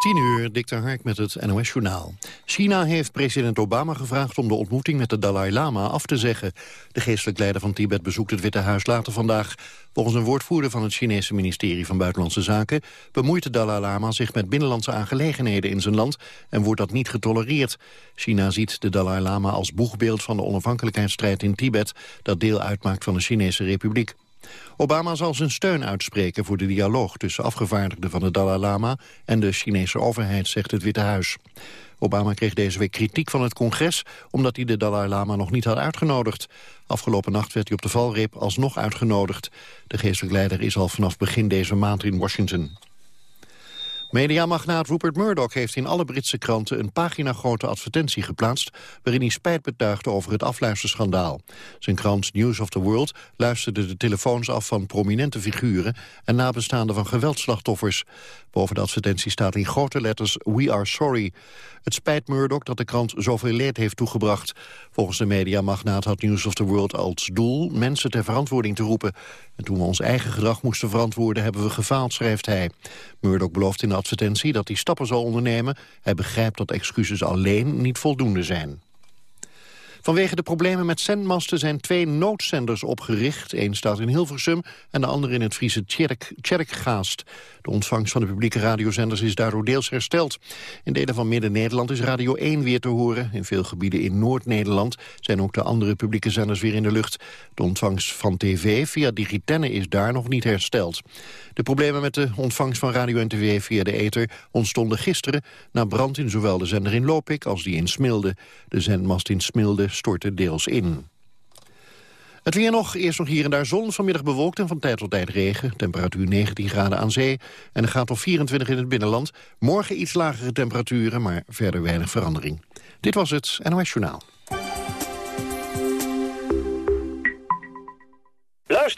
10 uur, Dikter Hark met het NOS-journaal. China heeft president Obama gevraagd om de ontmoeting met de Dalai Lama af te zeggen. De geestelijk leider van Tibet bezoekt het Witte Huis later vandaag. Volgens een woordvoerder van het Chinese ministerie van Buitenlandse Zaken... bemoeit de Dalai Lama zich met binnenlandse aangelegenheden in zijn land... en wordt dat niet getolereerd. China ziet de Dalai Lama als boegbeeld van de onafhankelijkheidsstrijd in Tibet... dat deel uitmaakt van de Chinese Republiek. Obama zal zijn steun uitspreken voor de dialoog tussen afgevaardigden van de Dalai Lama en de Chinese overheid, zegt het Witte Huis. Obama kreeg deze week kritiek van het congres omdat hij de Dalai Lama nog niet had uitgenodigd. Afgelopen nacht werd hij op de valreep alsnog uitgenodigd. De geestelijk leider is al vanaf begin deze maand in Washington. Mediamagnaat Rupert Murdoch heeft in alle Britse kranten een pagina-grote advertentie geplaatst waarin hij spijt betuigde over het afluisterschandaal. Zijn krant News of the World luisterde de telefoons af van prominente figuren en nabestaanden van geweldslachtoffers. Boven de advertentie staat in grote letters We are sorry. Het spijt Murdoch dat de krant zoveel leed heeft toegebracht. Volgens de mediamagnaat had News of the World als doel mensen ter verantwoording te roepen. En toen we ons eigen gedrag moesten verantwoorden hebben we gefaald, schrijft hij. Murdoch belooft in de advertentie dat hij stappen zal ondernemen. Hij begrijpt dat excuses alleen niet voldoende zijn. Vanwege de problemen met zendmasten zijn twee noodzenders opgericht. Eén staat in Hilversum en de andere in het Friese Tjerkgaast. De ontvangst van de publieke radiozenders is daardoor deels hersteld. In delen van Midden-Nederland is Radio 1 weer te horen. In veel gebieden in Noord-Nederland zijn ook de andere publieke zenders weer in de lucht. De ontvangst van tv via Digitenne is daar nog niet hersteld. De problemen met de ontvangst van radio en tv via de ether ontstonden gisteren... na brand in zowel de zender in Lopik als die in Smilde. De zendmast in Smilde stortte deels in. Het weer nog, eerst nog hier en daar zon, vanmiddag bewolkt en van tijd tot tijd regen. Temperatuur 19 graden aan zee en een gaat tot 24 in het binnenland. Morgen iets lagere temperaturen, maar verder weinig verandering. Dit was het NOS Journaal.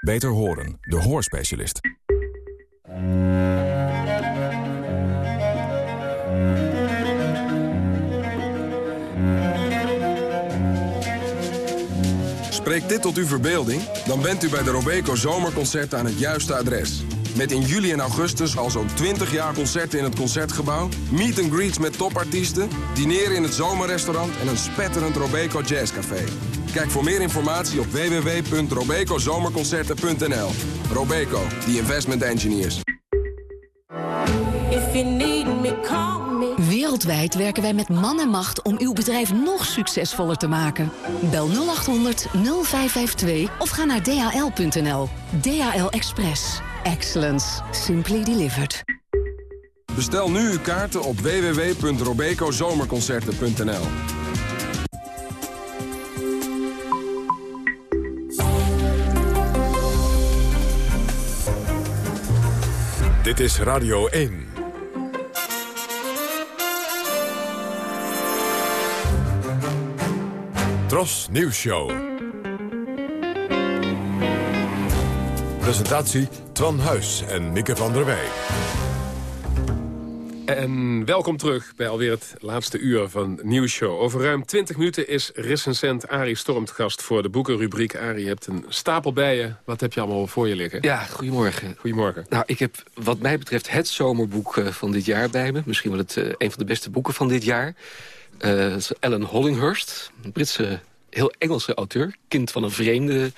Beter horen, de hoorspecialist. Spreekt dit tot uw verbeelding? Dan bent u bij de Robeco Zomerconcerten aan het juiste adres. Met in juli en augustus al zo'n 20 jaar concerten in het Concertgebouw... meet and greets met topartiesten, dineren in het zomerrestaurant... en een spetterend Robeco Jazzcafé. Kijk voor meer informatie op www.robecozomerconcerten.nl. Robeco, the investment engineers. Wereldwijd werken wij met man en macht om uw bedrijf nog succesvoller te maken. Bel 0800 0552 of ga naar dhl.nl. DHL Express. Excellence. Simply delivered. Bestel nu uw kaarten op www.robecozomerconcerten.nl. Dit is Radio 1. Tros Nieuws Show. Presentatie Twan Huis en Mieke van der Wij. En welkom terug bij alweer het laatste uur van Nieuwsshow. Over ruim 20 minuten is recensent Arie Storm te gast voor de boekenrubriek. Arie, je hebt een stapel bij je. Wat heb je allemaal voor je liggen? Ja, goedemorgen. Goedemorgen. Nou, ik heb wat mij betreft het zomerboek eh, van dit jaar bij me. Misschien wel het, uh, een van de beste boeken van dit jaar. Uh, Ellen Hollinghurst, een Britse heel Engelse auteur. Kind van een vreemde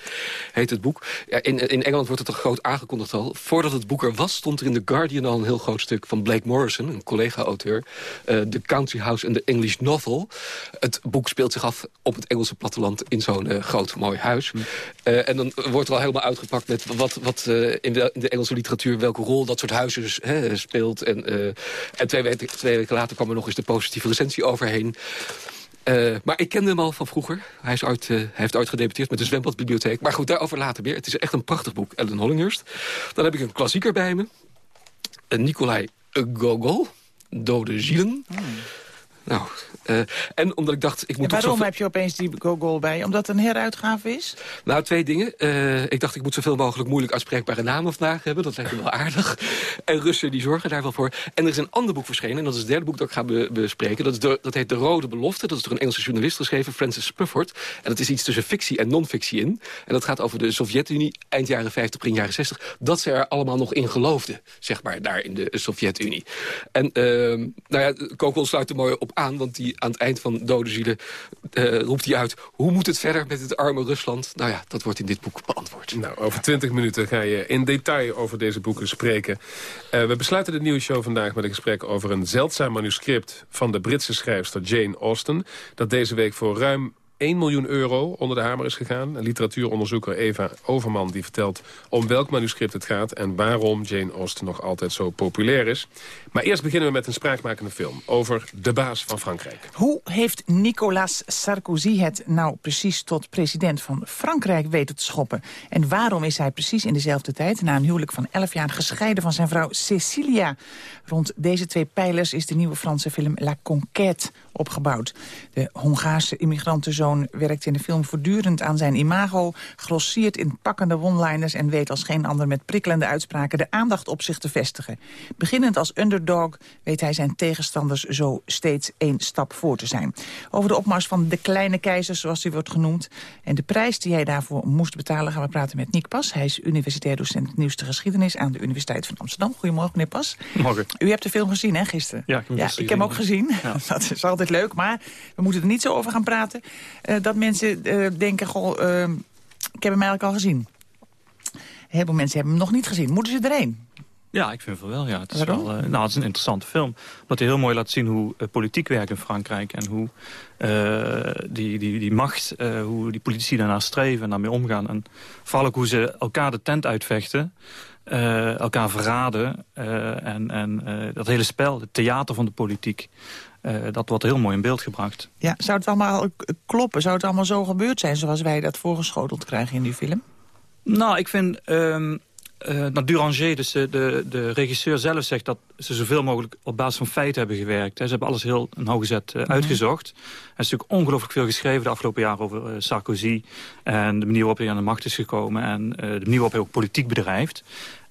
heet het boek. Ja, in, in Engeland wordt het al groot aangekondigd al. Voordat het boek er was, stond er in The Guardian al een heel groot stuk van Blake Morrison, een collega-auteur. Uh, The Country House and the English Novel. Het boek speelt zich af op het Engelse platteland in zo'n uh, groot mooi huis. Hm. Uh, en dan wordt er al helemaal uitgepakt met wat, wat in, de, Engelse literatuur welke rol dat soort huizen dus, speelt. En, en twee, weken, twee weken later kwam er nog eens de positieve recensie overheen. Uh, maar ik kende hem al van vroeger. Hij, is uh, hij heeft ooit gedebuteerd met de Zwembadbibliotheek. Maar goed, daarover later meer. Het is echt een prachtig boek, Ellen Hollinghurst. Dan heb ik een klassieker bij me. Een Nikolai Gogol, Dode Zielen. Hmm. Nou, uh, en omdat ik dacht... Ik moet en waarom heb je opeens die Go-Goal bij? Omdat het een heruitgave is? Nou, twee dingen. Uh, ik dacht, ik moet zoveel mogelijk moeilijk uitspreekbare namen vandaag hebben. Dat lijkt me wel aardig. En Russen die zorgen daar wel voor. En er is een ander boek verschenen. En dat is het derde boek dat ik ga be bespreken. Dat, is de, dat heet De Rode Belofte. Dat is door een Engelse journalist geschreven, Francis Spufford. En dat is iets tussen fictie en non-fictie in. En dat gaat over de Sovjet-Unie eind jaren 50, begin jaren 60. Dat ze er allemaal nog in geloofden, zeg maar, daar in de Sovjet-Unie. En uh, nou ja, Kokol sluit er mooi op aan, want die aan het eind van Dode Zielen uh, roept hij uit... hoe moet het verder met het arme Rusland? Nou ja, dat wordt in dit boek beantwoord. Nou, over twintig minuten ga je in detail over deze boeken spreken. Uh, we besluiten de nieuwsshow vandaag met een gesprek over een zeldzaam manuscript... van de Britse schrijfster Jane Austen... dat deze week voor ruim 1 miljoen euro onder de hamer is gegaan. Literatuuronderzoeker Eva Overman die vertelt om welk manuscript het gaat... en waarom Jane Austen nog altijd zo populair is. Maar eerst beginnen we met een spraakmakende film over de baas van Frankrijk. Hoe heeft Nicolas Sarkozy het nou precies tot president van Frankrijk weten te schoppen? En waarom is hij precies in dezelfde tijd, na een huwelijk van 11 jaar... gescheiden van zijn vrouw Cecilia? Rond deze twee pijlers is de nieuwe Franse film La Conquête opgebouwd. De Hongaarse immigrantenzoon werkt in de film voortdurend aan zijn imago... grossiert in pakkende one-liners en weet als geen ander met prikkelende uitspraken... de aandacht op zich te vestigen. Beginnend als underdog weet hij zijn tegenstanders zo steeds één stap voor te zijn. Over de opmars van de kleine keizer, zoals hij wordt genoemd... en de prijs die hij daarvoor moest betalen gaan we praten met Nick Pas. Hij is universitair docent nieuwste geschiedenis aan de Universiteit van Amsterdam. Goedemorgen, meneer Pas. Morgen. U hebt de film gezien, hè, gisteren? Ja, ik heb, ja, ik heb hem ook gezien. Ja. Dat is altijd leuk, maar we moeten er niet zo over gaan praten... Uh, dat mensen uh, denken, goh, uh, ik heb hem eigenlijk al gezien. Heel veel mensen hebben hem nog niet gezien. Moeten ze erheen? Ja, ik vind het wel. Ja. Het, is wel, nou, het is een interessante film. Omdat hij heel mooi laat zien hoe politiek werkt in Frankrijk. En hoe die, die, die macht, hoe die politici daarnaar streven en daarmee omgaan. En vooral ook hoe ze elkaar de tent uitvechten. Elkaar verraden. En en dat hele spel, het theater van de politiek... dat wordt heel mooi in beeld gebracht. Ja, zou het allemaal kloppen? Zou het allemaal zo gebeurd zijn zoals wij dat voorgeschoteld krijgen in die film? Nou, ik vind... Um, uh, Duranger, dus de, de, de, regisseur zelf zegt dat ze zoveel mogelijk op basis van feiten hebben gewerkt. Hè. Ze hebben alles heel nauwgezet uh, uitgezocht. Er is natuurlijk ongelooflijk veel geschreven de afgelopen jaren over uh, Sarkozy. En de manier waarop hij aan de macht is gekomen. En de manier waarop hij ook politiek bedrijft.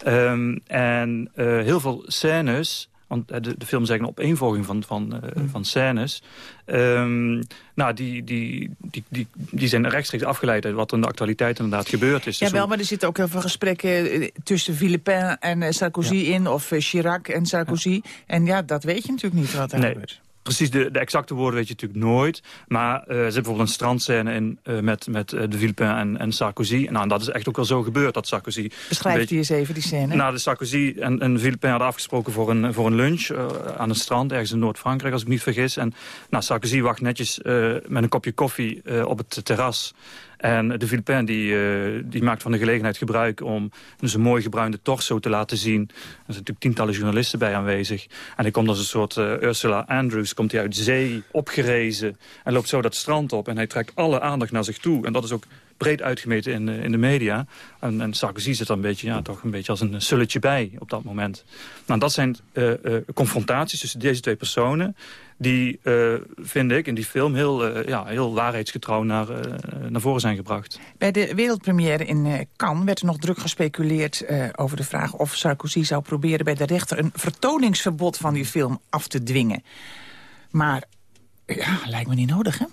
Um, en heel veel scènes want de, de film is eigenlijk een opeenvolging van, van, uh, van scènes. Um, nou, die, die, die, die, die zijn rechtstreeks afgeleid uit wat er in de actualiteit inderdaad gebeurd is. Ja, dus wel, maar er zitten ook heel veel gesprekken tussen Philippin en Sarkozy ja. in... of Chirac en Sarkozy. Ja. En ja, dat weet je natuurlijk niet wat daar nee. gebeurt. Precies, de, de, exacte woorden weet je natuurlijk nooit. Maar uh, ze hebben bijvoorbeeld een strandscène in, uh, met, met uh, de Villepin en, en Sarkozy. Nou, en dat is echt ook wel zo gebeurd, dat Sarkozy... Beschrijf beetje, die eens even, die scène. Nou, de Sarkozy en, en Villepin hadden afgesproken voor een, voor een lunch aan een strand... ergens in Noord-Frankrijk, als ik me niet vergis. En nou, Sarkozy wacht netjes met een kopje koffie op het terras... En de Filipijn die, uh, die maakt van de gelegenheid gebruik om dus een mooi gebruinde torso te laten zien. Er zijn natuurlijk tientallen journalisten bij aanwezig. En hij komt als een soort uh, Ursula Andrews, komt hij uit zee, opgerezen. En loopt zo dat strand op en hij trekt alle aandacht naar zich toe. En dat is ook breed uitgemeten in de, in de media. En, en Sarkozy zit dan een beetje, ja, toch een beetje als een sulletje bij op dat moment. Nou, dat zijn uh, uh, confrontaties tussen deze twee personen die, vind ik, in die film heel, ja, heel waarheidsgetrouw naar, naar voren zijn gebracht. Bij de wereldpremière in Cannes werd er nog druk gespeculeerd over de vraag... of Sarkozy zou proberen bij de rechter een vertoningsverbod van die film af te dwingen. Maar ja, lijkt me niet nodig, hè?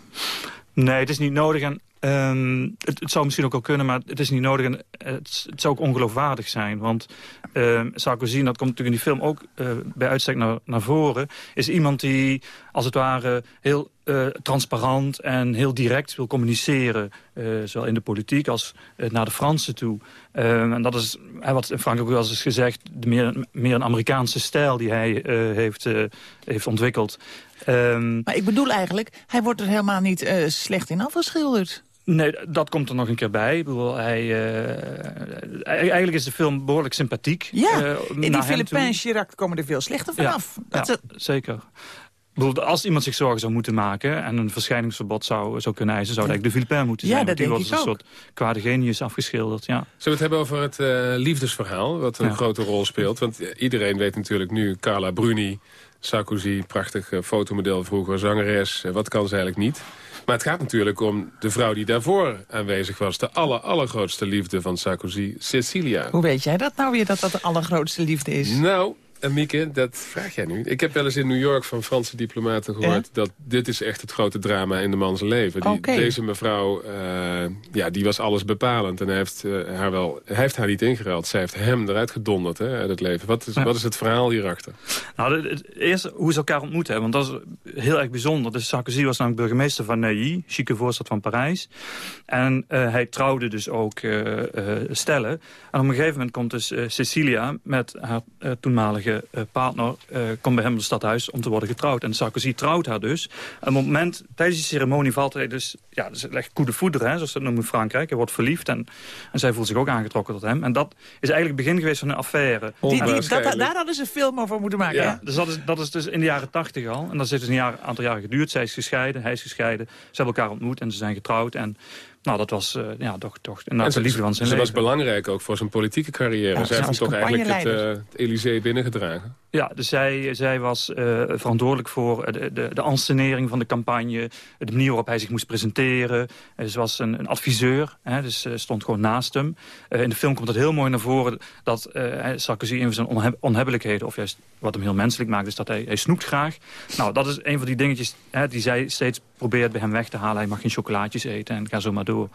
Nee, het is niet nodig. En Um, het, zou misschien ook wel kunnen, maar het is niet nodig. En het, zou ook ongeloofwaardig zijn. Want uh, Sarkozy, dat komt natuurlijk in die film ook uh, bij uitstek naar, naar voren... is iemand die, als het ware, heel uh, transparant en heel direct wil communiceren. zowel in de politiek als naar de Fransen toe. Ehm, en dat is, wat Frank ook wel eens gezegd... De meer, meer een Amerikaanse stijl die hij heeft, heeft ontwikkeld. Um, maar ik bedoel eigenlijk, hij wordt er helemaal niet slecht in afgeschilderd. Nee, dat komt er nog een keer bij. Ik bedoel, hij, uh, eigenlijk is de film behoorlijk sympathiek. Ja, uh, in die Filipijn Chirac komen er veel slechter vanaf. Ja, ja, zeker. Als iemand zich zorgen zou moeten maken en een verschijningsverbod zou, zou kunnen eisen, zou eigenlijk de Filipijn moeten zijn. Ja, dat die denk wordt als een soort kwade genius afgeschilderd. Ja. Zullen we het hebben over het uh, liefdesverhaal, wat een ja. grote rol speelt? Want iedereen weet natuurlijk nu, Carla Bruni Sarkozy, prachtig fotomodel vroeger, zangeres. wat kan ze eigenlijk niet? Maar het gaat natuurlijk om de vrouw die daarvoor aanwezig was. De aller, allergrootste liefde van Sarkozy, Cecilia. Hoe weet jij dat nou weer, dat dat de allergrootste liefde is? Nou, en Mieke, dat vraag jij nu. Ik heb wel eens in New York van Franse diplomaten gehoord... dat dit is echt het grote drama in de man's leven. Die, Deze mevrouw, uh, ja, die was alles bepalend. En hij heeft, uh, haar wel, hij heeft haar niet ingeruild. Zij heeft hem eruit gedonderd hè, uit het leven. Wat is, wat is het verhaal hierachter? Nou, het, eerst hoe ze elkaar ontmoeten. Want dat is heel erg bijzonder. Dus Sarkozy was namelijk burgemeester van Neuilly. Chique voorstad van Parijs. En uh, hij trouwde dus ook stellen. En op een gegeven moment komt dus Cecilia met haar toenmalige uh, partner uh, komt bij hem op het stadhuis om te worden getrouwd. En Sarkozy trouwt haar dus. En op het moment, tijdens die ceremonie valt hij dus... Ja, dus echt goede voeder, hè, zoals dat noemen in Frankrijk. Hij wordt verliefd en, en zij voelt zich ook aangetrokken tot hem. En dat is eigenlijk het begin geweest van een affaire. Die, die, dat, daar hadden ze een film over moeten maken, ja. Dus dat is, dat is dus in de jaren tachtig al. En dat heeft dus een jaar, aantal jaren geduurd. Zij is gescheiden, hij is gescheiden. Ze hebben elkaar ontmoet en ze zijn getrouwd. En nou, dat was uh, ja, toch, toch en ze, liefde van zijn Ze was belangrijk ook voor zijn politieke carrière. Ja, zij heeft toch eigenlijk het, uh, het Elysée binnengedragen. Ja, dus zij, was uh, verantwoordelijk voor de, de, de ansenering van de campagne. De manier waarop hij zich moest presenteren. ze was een, een adviseur, hè, dus stond gewoon naast hem. in de film komt het heel mooi naar voren dat Sarkozy een van zijn onheb onhebbelijkheden... of juist wat hem heel menselijk maakt, is dat hij, hij snoept graag. Nou, dat is een van die dingetjes hè, die zij steeds probeert bij hem weg te halen. Hij mag geen chocolaatjes eten en ga zo maar door.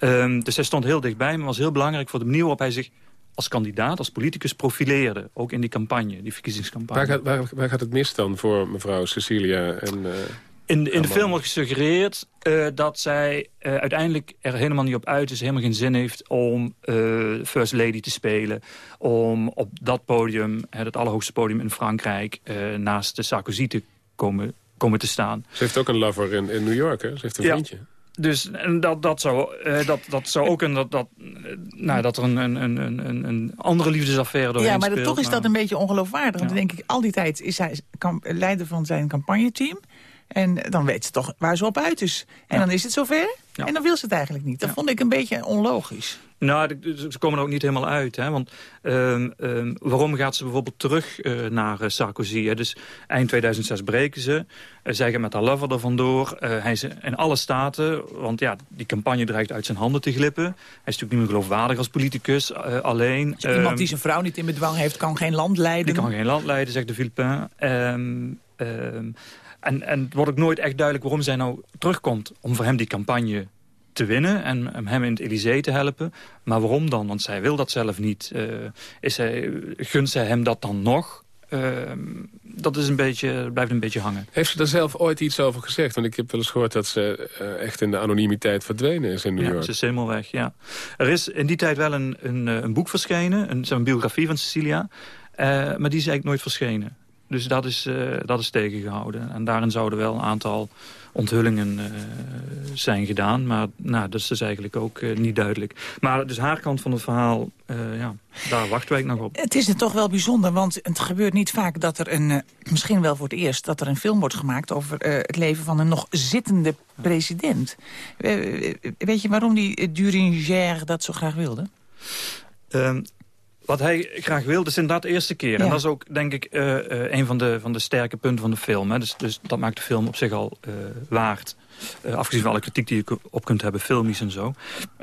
Um, dus hij stond heel dichtbij, maar was heel belangrijk voor de manier waarop hij zich als kandidaat, als politicus profileerde. Ook in die campagne, die verkiezingscampagne. Waar gaat, waar, gaat het mis dan voor mevrouw Cecilia en... Uh... In, in de film wordt gesuggereerd uh, dat zij uh, uiteindelijk er helemaal niet op uit is... helemaal geen zin heeft om uh, First Lady te spelen. Om op dat podium, het allerhoogste podium in Frankrijk... naast de Sarkozy te komen komen te staan. Ze heeft ook een lover in, in New York, hè? Ze heeft een vriendje. Dus dat, dat, zou, uh, dat, dat zou ook een, dat, dat, nou, dat er een, een, een, een, een andere liefdesaffaire doorheen Ja, maar toch is dat een beetje ongeloofwaardig. Want dan denk ik, al die tijd is hij leider van zijn campagneteam. En dan weet ze toch waar ze op uit is. En dan is het zover. En dan wil ze het eigenlijk niet. Dat vond ik een beetje onlogisch. Nou, ze komen er ook niet helemaal uit. Hè? Want uh, uh, waarom gaat ze bijvoorbeeld terug uh, naar uh, Sarkozy? Hè? Dus eind 2006 breken ze. Uh, zij gaan met haar lover er vandoor. hij is in alle staten. Want ja, die campagne dreigt uit zijn handen te glippen. Hij is natuurlijk niet meer geloofwaardig als politicus. alleen. Dus iemand ehm, die zijn vrouw niet in bedwang heeft, kan geen land leiden. Die kan geen land leiden, zegt de Philippin. En, en het wordt ook nooit echt duidelijk waarom zij nou terugkomt... om voor hem die campagne te winnen en hem in het Elysée te helpen. Maar waarom dan? Want zij wil dat zelf niet. Uh, is hij, gunt zij hem dat dan nog? Uh, dat is een beetje, blijft een beetje hangen. Heeft ze daar zelf ooit iets over gezegd? Want ik heb wel eens gehoord dat ze uh, echt in de anonimiteit verdwenen is in New ja, York. ze is helemaal weg, ja. Er is in die tijd wel een, een, een boek verschenen, een, een biografie van Cecilia. maar die is eigenlijk nooit verschenen. Dus dat is, uh, dat is tegengehouden. En daarin zouden wel een aantal onthullingen uh, zijn gedaan. Maar nou, dat is dus eigenlijk ook uh, niet duidelijk. Maar dus haar kant van het verhaal, ja, daar wachten wij nog op. Het is er toch wel bijzonder, want het gebeurt niet vaak dat er een... misschien wel voor het eerst dat er een film wordt gemaakt... over het leven van een nog zittende president. weet je waarom die Duringer dat zo graag wilde? Um, wat hij graag wil, dat is inderdaad de eerste keer. En dat is ook, denk ik, uh, uh, een van de, van de sterke punten van de film. Hè. Dus, dus dat maakt de film op zich al uh, waard. afgezien van alle kritiek die je op kunt hebben, filmisch en zo.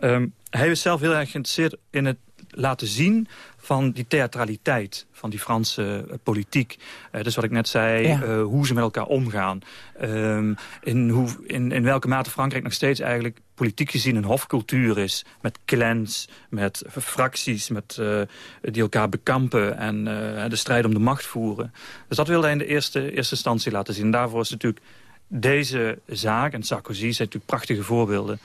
Um, hij is zelf heel erg geïnteresseerd in het laten zien van die theatraliteit van die Franse uh, politiek. Uh, dus wat ik net zei, ja. uh, hoe ze met elkaar omgaan. Um, in, hoe, in, in welke mate Frankrijk nog steeds eigenlijk politiek gezien een hofcultuur is. Met clans, met fracties met, die elkaar bekampen en de strijd om de macht voeren. Dus dat wilde hij in de eerste, eerste instantie laten zien. Daarvoor is natuurlijk deze zaak, en Sarkozy zijn natuurlijk prachtige voorbeelden.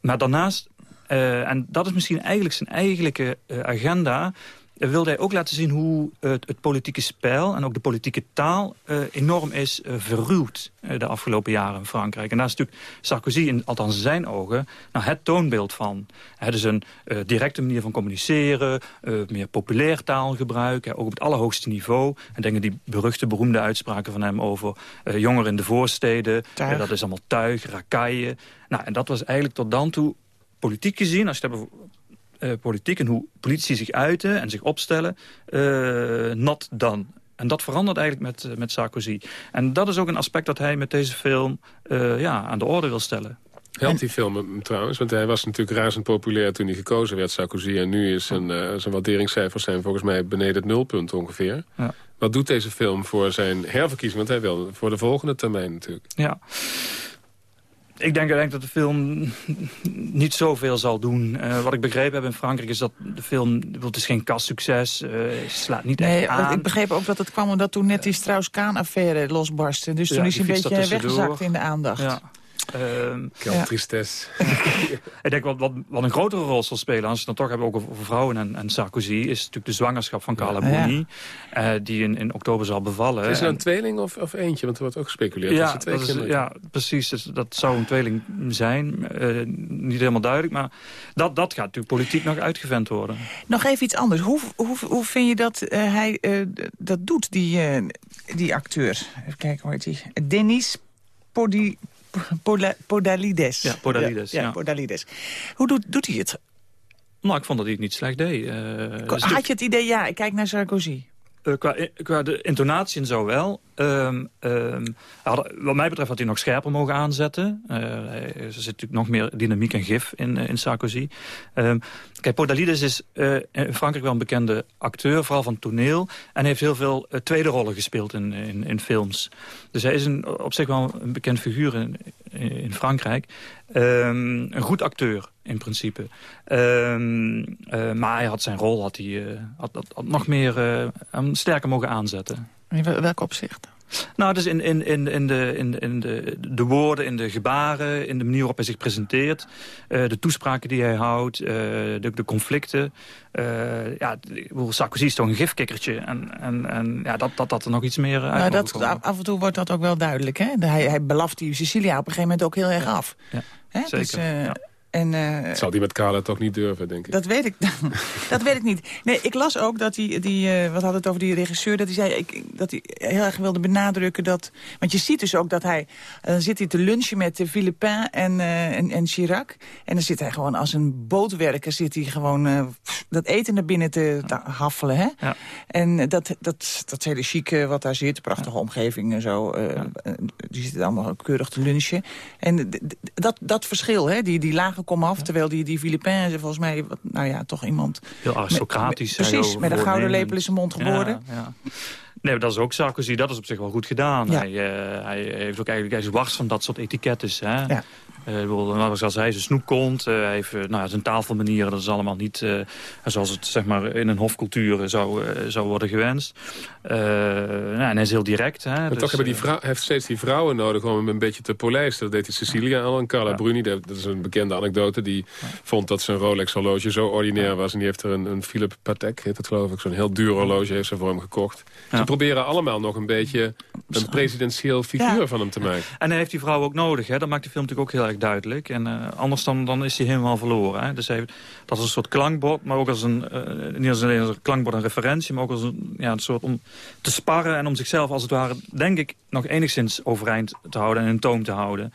Maar daarnaast uh, en dat is misschien eigenlijk zijn eigenlijke uh, agenda wilde hij ook laten zien hoe het, het, politieke spel en ook de politieke taal uh, enorm is uh, verruwd uh, de afgelopen jaren in Frankrijk. En daar is natuurlijk Sarkozy, in, althans zijn ogen, nou, het toonbeeld van. Het is een directe manier van communiceren, meer populair taalgebruik, ook op het allerhoogste niveau. En denk die beruchte, beroemde uitspraken van hem over jongeren in de voorsteden. dat is allemaal tuig, rakaille. Nou, en dat was eigenlijk tot dan toe politiek gezien, als je het hebt uh, politiek en hoe politici zich uiten en zich opstellen, uh, nat dan. En dat verandert eigenlijk met, met Sarkozy. En dat is ook een aspect dat hij met deze film ja, aan de orde wil stellen. Helpt die film hem trouwens? Want hij was natuurlijk razend populair toen hij gekozen werd, Sarkozy. En nu is zijn, uh, zijn waarderingscijfers zijn volgens mij beneden het nulpunt ongeveer. Ja. Wat doet deze film voor zijn herverkiezing? Want hij wil voor de volgende termijn natuurlijk. Ja. Ik denk, dat de film niet zoveel zal doen. Uh, wat ik begrepen heb in Frankrijk is dat de film... Het is geen kastsucces, uh, slaat niet nee, echt aan. Ik begreep ook dat het kwam omdat toen net die Strauss-Kaan-affaire losbarstte. Dus toen is hij een beetje weggezakt in de aandacht. Ja. Um, ja. tristesse. ik denk wat, wat, wat een grotere rol zal spelen... als we het dan toch hebben ook over vrouwen en, en Sarkozy... is natuurlijk de zwangerschap van Carla Bruni... Uh, die in, in oktober zal bevallen. Is er een tweeling of, of eentje? Want er wordt ook gespeculeerd. Ja, dat is, ja precies. Dus dat zou een tweeling zijn. Uh, niet helemaal duidelijk. Maar dat, dat gaat natuurlijk politiek nog uitgevent worden. Nog even iets anders. Hoe, hoe, hoe vind je dat uh, hij dat doet, die, die acteur? Even kijken, hoe heet hij? Denis Podi, Podalides. Ja, Podalides. Ja, Podalides. Hoe doet, doet hij het? Nou, ik vond dat hij het niet slecht deed. Uh, Had je het idee, ja, ik kijk naar Sarkozy. Uh, qua, qua de intonatie en zo wel. Um, um, wat mij betreft had hij nog scherper mogen aanzetten. Uh, er zit natuurlijk nog meer dynamiek en gif in, in Sarkozy. Um, kijk, Podalides is uh, in Frankrijk wel een bekende acteur, vooral van toneel. En heeft heel veel tweede rollen gespeeld in, in, in, films. Dus hij is een, op zich wel een bekend figuur in, in Frankrijk. een goed acteur in principe. maar hij had zijn rol had hij, had, had, nog meer sterker mogen aanzetten. In welk opzicht? Nou, dus in, in, in, in, de, in, in de, de woorden, in de gebaren, in de manier waarop hij zich presenteert. Uh, de toespraken die hij houdt, uh, de, de conflicten. Uh, ja, Sarkozy is toch een gifkikkertje. En, en, en ja, dat, dat, dat er nog iets meer uit nou, dat, Af en toe wordt dat ook wel duidelijk. Hè? Hij, hij belaft die Sicilia op een gegeven moment ook heel erg af. Ja, Hè? zeker. Dus, ja. En, uh, zal die met Kala toch niet durven, denk ik. Dat weet ik, dat weet ik niet. Nee, ik las ook dat hij, die, uh, wat had het over die regisseur... dat hij zei ik, dat hij heel erg wilde benadrukken dat... want je ziet dus ook dat hij... dan zit hij te lunchen met Philippin en, en, en Chirac... en dan zit hij gewoon als een bootwerker... zit hij gewoon dat eten naar binnen te, te haffelen. Hè? Ja. En dat, dat, dat hele chique wat daar zit, prachtige omgeving en zo... Ja. die zitten allemaal keurig te lunchen. En dat, dat verschil, hè, die, die lage kom af. Terwijl die, die Filipijnen volgens mij, nou ja, toch iemand... Heel aristocratisch. Met, precies, met een gouden lepel in zijn mond geboren. Ja, ja. Nee, dat is ook Sarkozy. Dat is op zich wel goed gedaan. Hij, uh, hij heeft ook eigenlijk, hij is wars van dat soort etiketten. Hè? Ja. Uh, zoals hij zijn snoepkont, uh, heeft, nou, zijn tafelmanieren, dat is allemaal niet uh, zoals het zeg maar, in een hofcultuur zou, zou worden gewenst. Nou, en hij is heel direct. Hè, maar dus, toch hebben die vrouw, heeft steeds die vrouwen nodig om hem een beetje te polijsten. Dat deed die Cecilia al en Carla Bruni, dat is een bekende anekdote. Die vond dat zijn Rolex horloge zo ordinair was. En die heeft er een, een Philip Patek, heet het geloof ik, zo'n heel duur horloge heeft ze voor hem gekocht. Ze proberen allemaal nog een beetje een presidentieel figuur van hem te maken. En hij heeft die vrouw ook nodig, hè? dat maakt de film natuurlijk ook heel erg duidelijk. En uh, anders dan, dan is hij helemaal verloren. Hè? Dus hij, dat is een soort klankbord, maar ook als een, uh, niet als alleen als een klankbord en referentie, maar ook als een, ja, een soort om te sparren en om zichzelf als het ware, denk ik, nog enigszins overeind te houden en in toom te houden.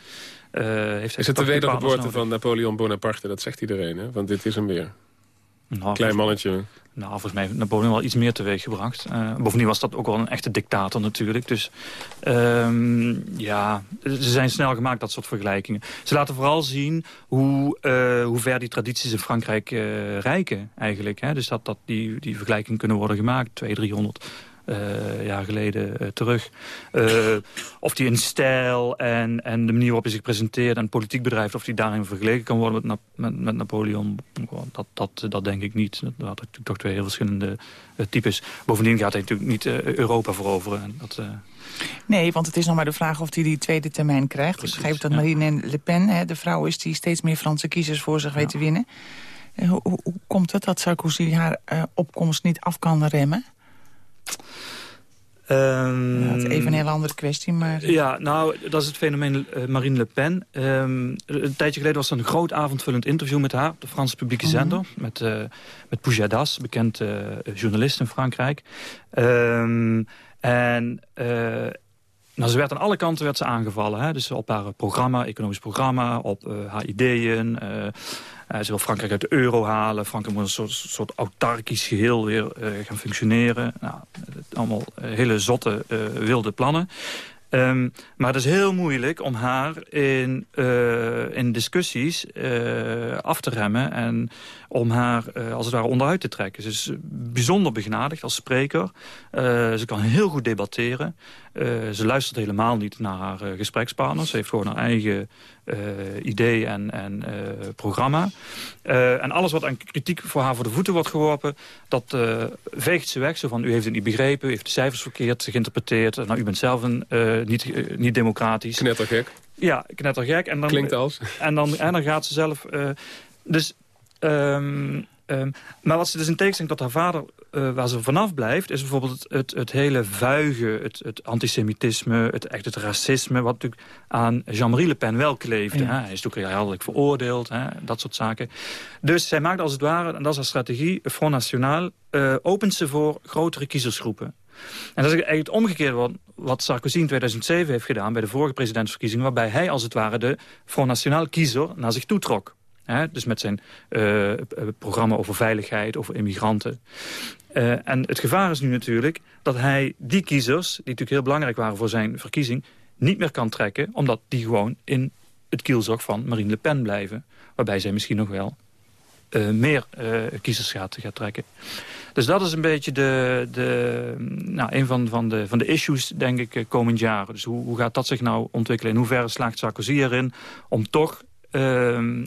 Uh, heeft is het de wedergeboorte van Napoleon Bonaparte? Dat zegt iedereen, hè? Want dit is hem weer. Nou, Klein mannetje. Nou, volgens mij heeft Napoleon wel iets meer teweeg gebracht. Uh, bovendien was dat ook wel een echte dictator natuurlijk. Dus um, ja, ze zijn snel gemaakt, dat soort vergelijkingen. Ze laten vooral zien hoe, uh, hoe ver die tradities in Frankrijk uh, reiken eigenlijk. Hè? Dus dat, dat die, die vergelijkingen kunnen worden gemaakt. 200, 300 uh, jaar geleden uh, terug. Uh, of die in stijl en, en de manier waarop hij zich presenteert en politiek bedrijft... of die daarin vergeleken kan worden met, met, met Napoleon, dat, dat, dat denk ik niet. Dat had natuurlijk toch twee heel verschillende types. Bovendien gaat hij natuurlijk niet Europa veroveren. Dat, Nee, want het is nog maar de vraag of hij die tweede termijn krijgt. Precies, ik begrijp dat Marine Le Pen hè, de vrouw is die steeds meer Franse kiezers voor zich weet te winnen. Hoe, hoe, hoe, komt het dat Sarkozy haar opkomst niet af kan remmen? Um, ja, het is even een hele andere kwestie, maar... Ja, nou, dat is het fenomeen uh, Marine Le Pen. Um, een tijdje geleden was er een groot avondvullend interview met haar... op de Franse publieke mhm. zender, met, uh, met Pujadas, bekend uh, journalist in Frankrijk. Um, en nou, ze werd aan alle kanten werd ze aangevallen. Hè? Dus op haar programma, economisch programma, op haar ideeën... ze wil Frankrijk uit de euro halen. Frankrijk moet een soort, soort autarkisch geheel weer gaan functioneren. Nou, allemaal hele zotte, wilde plannen. Um, maar het is heel moeilijk om haar in, in discussies af te remmen... en om haar als het ware onderuit te trekken. Ze is bijzonder begnadigd als spreker. ze kan heel goed debatteren. Ze luistert helemaal niet naar haar gesprekspartners. Ze heeft gewoon haar eigen idee en, en programma. en alles wat aan kritiek voor haar voor de voeten wordt geworpen... dat veegt ze weg. Zo van, u heeft het niet begrepen, u heeft de cijfers verkeerd geïnterpreteerd. Nou, u bent zelf een niet, uh, niet democratisch. Knettergek. Ja, knettergek. En dan, Klinkt als. En dan, en dan gaat ze zelf... Uh, dus... Um, um, maar wat ze dus in tegenstelling tot haar vader, uh, waar ze vanaf blijft... is bijvoorbeeld het, het, het hele vuige, het, het, antisemitisme, het, echt het racisme... wat natuurlijk aan Jean-Marie Le Pen wel kleefde. Ja. Hè? Hij is natuurlijk herhaaldelijk veroordeeld, hè? dat soort zaken. Dus zij maakt als het ware, en dat is haar strategie... Front National, uh, opent ze voor grotere kiezersgroepen. En dat is eigenlijk het omgekeerde wat, wat Sarkozy in 2007 heeft gedaan... bij de vorige presidentsverkiezingen... waarbij hij als het ware de Front National kiezer naar zich toe trok. Dus met zijn uh, programma over veiligheid, over immigranten. Uh, en het gevaar is nu natuurlijk dat hij die kiezers... die natuurlijk heel belangrijk waren voor zijn verkiezing... niet meer kan trekken, omdat die gewoon in het kielzog van Marine Le Pen blijven. Waarbij zij misschien nog wel meer kiezers gaat, trekken. Dus dat is een beetje de, de, nou, een van, van, de, van de issues, denk ik, eh, komend jaar. Dus hoe, hoe gaat dat zich nou ontwikkelen? In hoeverre slaagt Sarkozy erin om toch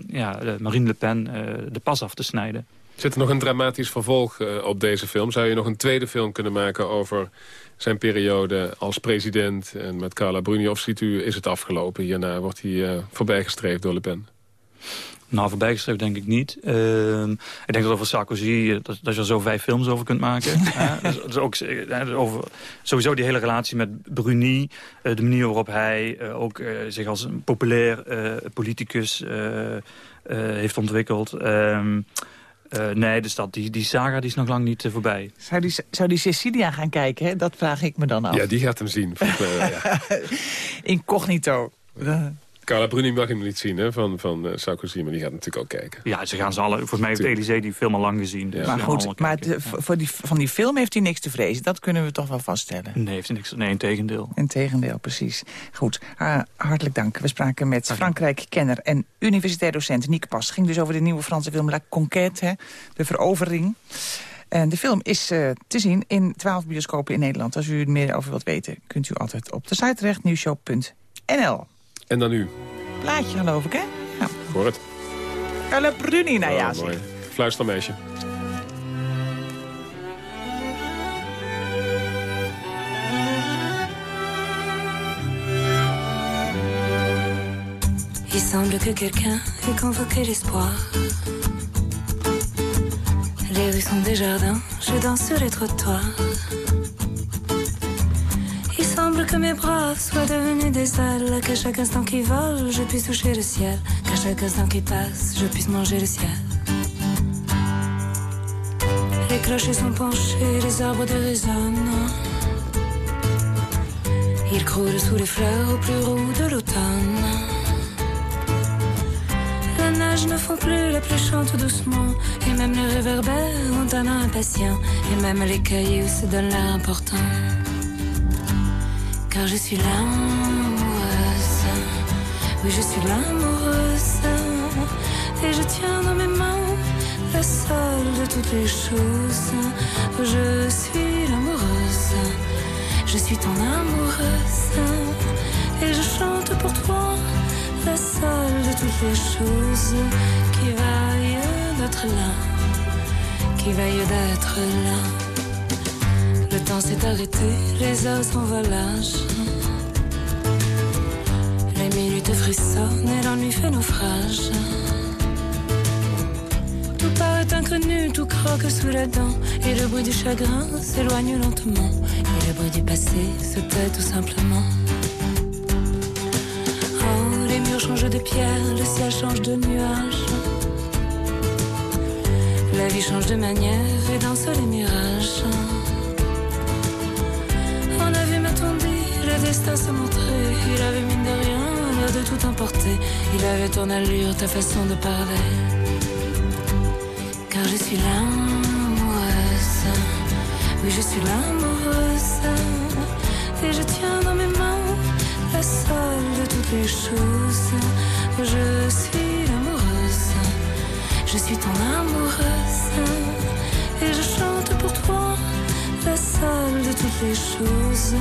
ja, Marine Le Pen uh, de pas af te snijden? Zit er nog een dramatisch vervolg uh, op deze film? Zou je nog een tweede film kunnen maken over zijn periode als president... en met Carla Bruni? Of ziet u, is het afgelopen? Hierna wordt hij uh, voorbijgestreefd door Le Pen? Nou, voorbijgestreefd denk ik niet. Uh, ik denk dat over Sarkozy, eh, dat, dat je er zo vijf films over kunt maken. dus, dus ook, uh, over, sowieso die hele relatie met Bruni. Uh, de manier waarop hij ook zich als een populair politicus heeft ontwikkeld. Ehm, nee, dus dat, die, die saga die is nog lang niet voorbij. Zou die, zou die Cecilia gaan kijken? Hè? Dat vraag ik me dan af. Ja, die gaat hem zien. ja. Incognito. Carla Bruni mag hem niet zien hè, van, van uh, Sarkozy, maar die gaat natuurlijk ook kijken. Ja, ze gaan ze alle. Volgens mij heeft Elysée die film al lang gezien. Dus maar goed, maar de, voor die, van die film heeft hij niks te vrezen. Dat kunnen we toch wel vaststellen. Nee, heeft hij niks, nee in tegendeel. In tegendeel, precies. Goed, uh, hartelijk dank. We spraken met Frankrijk-kenner en universitair docent Nieke Pas. Het ging dus over de nieuwe Franse film La Conquête, hè, de verovering. En de film is uh, te zien in 12 bioscopen in Nederland. Als u er meer over wilt weten, kunt u altijd op de site terecht, nieuwshow.nl. En dan nu? Plaatje geloof ik, hè? Ja. Voor het. Carla Bruni, nou ja. Oh, mooi. Fluistermeisje. Il semble que quelqu'un ait convoqué l'espoir. Les rues sont des jardins, je danse sur les trottoirs. Que mes bras soient devenus des ailes, qu'à chaque instant qui vole, je puisse toucher le ciel, qu'à chaque instant qui passe, je puisse manger le ciel. Les clochers sont penchés, les arbres dérésonnent. Ils croulent sous les fleurs au plus roux de l'automne. La neige ne font plus, les pluies chantent doucement. Et même les réverbères ont un impatient. Et même les cailloux se donnent l'air important car je suis l'amoureuse. Oui, je suis l'amoureuse. Et je tiens dans mes mains la seule de toutes les choses. Je suis l'amoureuse. Je suis ton amoureuse. Et je chante pour toi la seule de toutes les choses qui vaille d'être là. Qui vaille d'être là. Le temps s'est arrêté, les heures volage Les minutes frissonnent et l'ennui fait naufrage. Tout paraît inconnu, tout croque sous la dent. Et le bruit du chagrin s'éloigne lentement. Et le bruit du passé se tait tout simplement. Oh, les murs changent de pierre, le ciel change de nuage. La vie change de manière et danse les mirages. Il avait mine de rien l'air de de tout emporter. Il avait ton allure, ta façon de parler. Car je suis l'amoureuse. Oui, je suis l'amoureuse. Et je tiens dans mes mains la seule de toutes les choses. Je suis l'amoureuse. Je suis ton amoureuse. Et je chante pour toi la seule de toutes les choses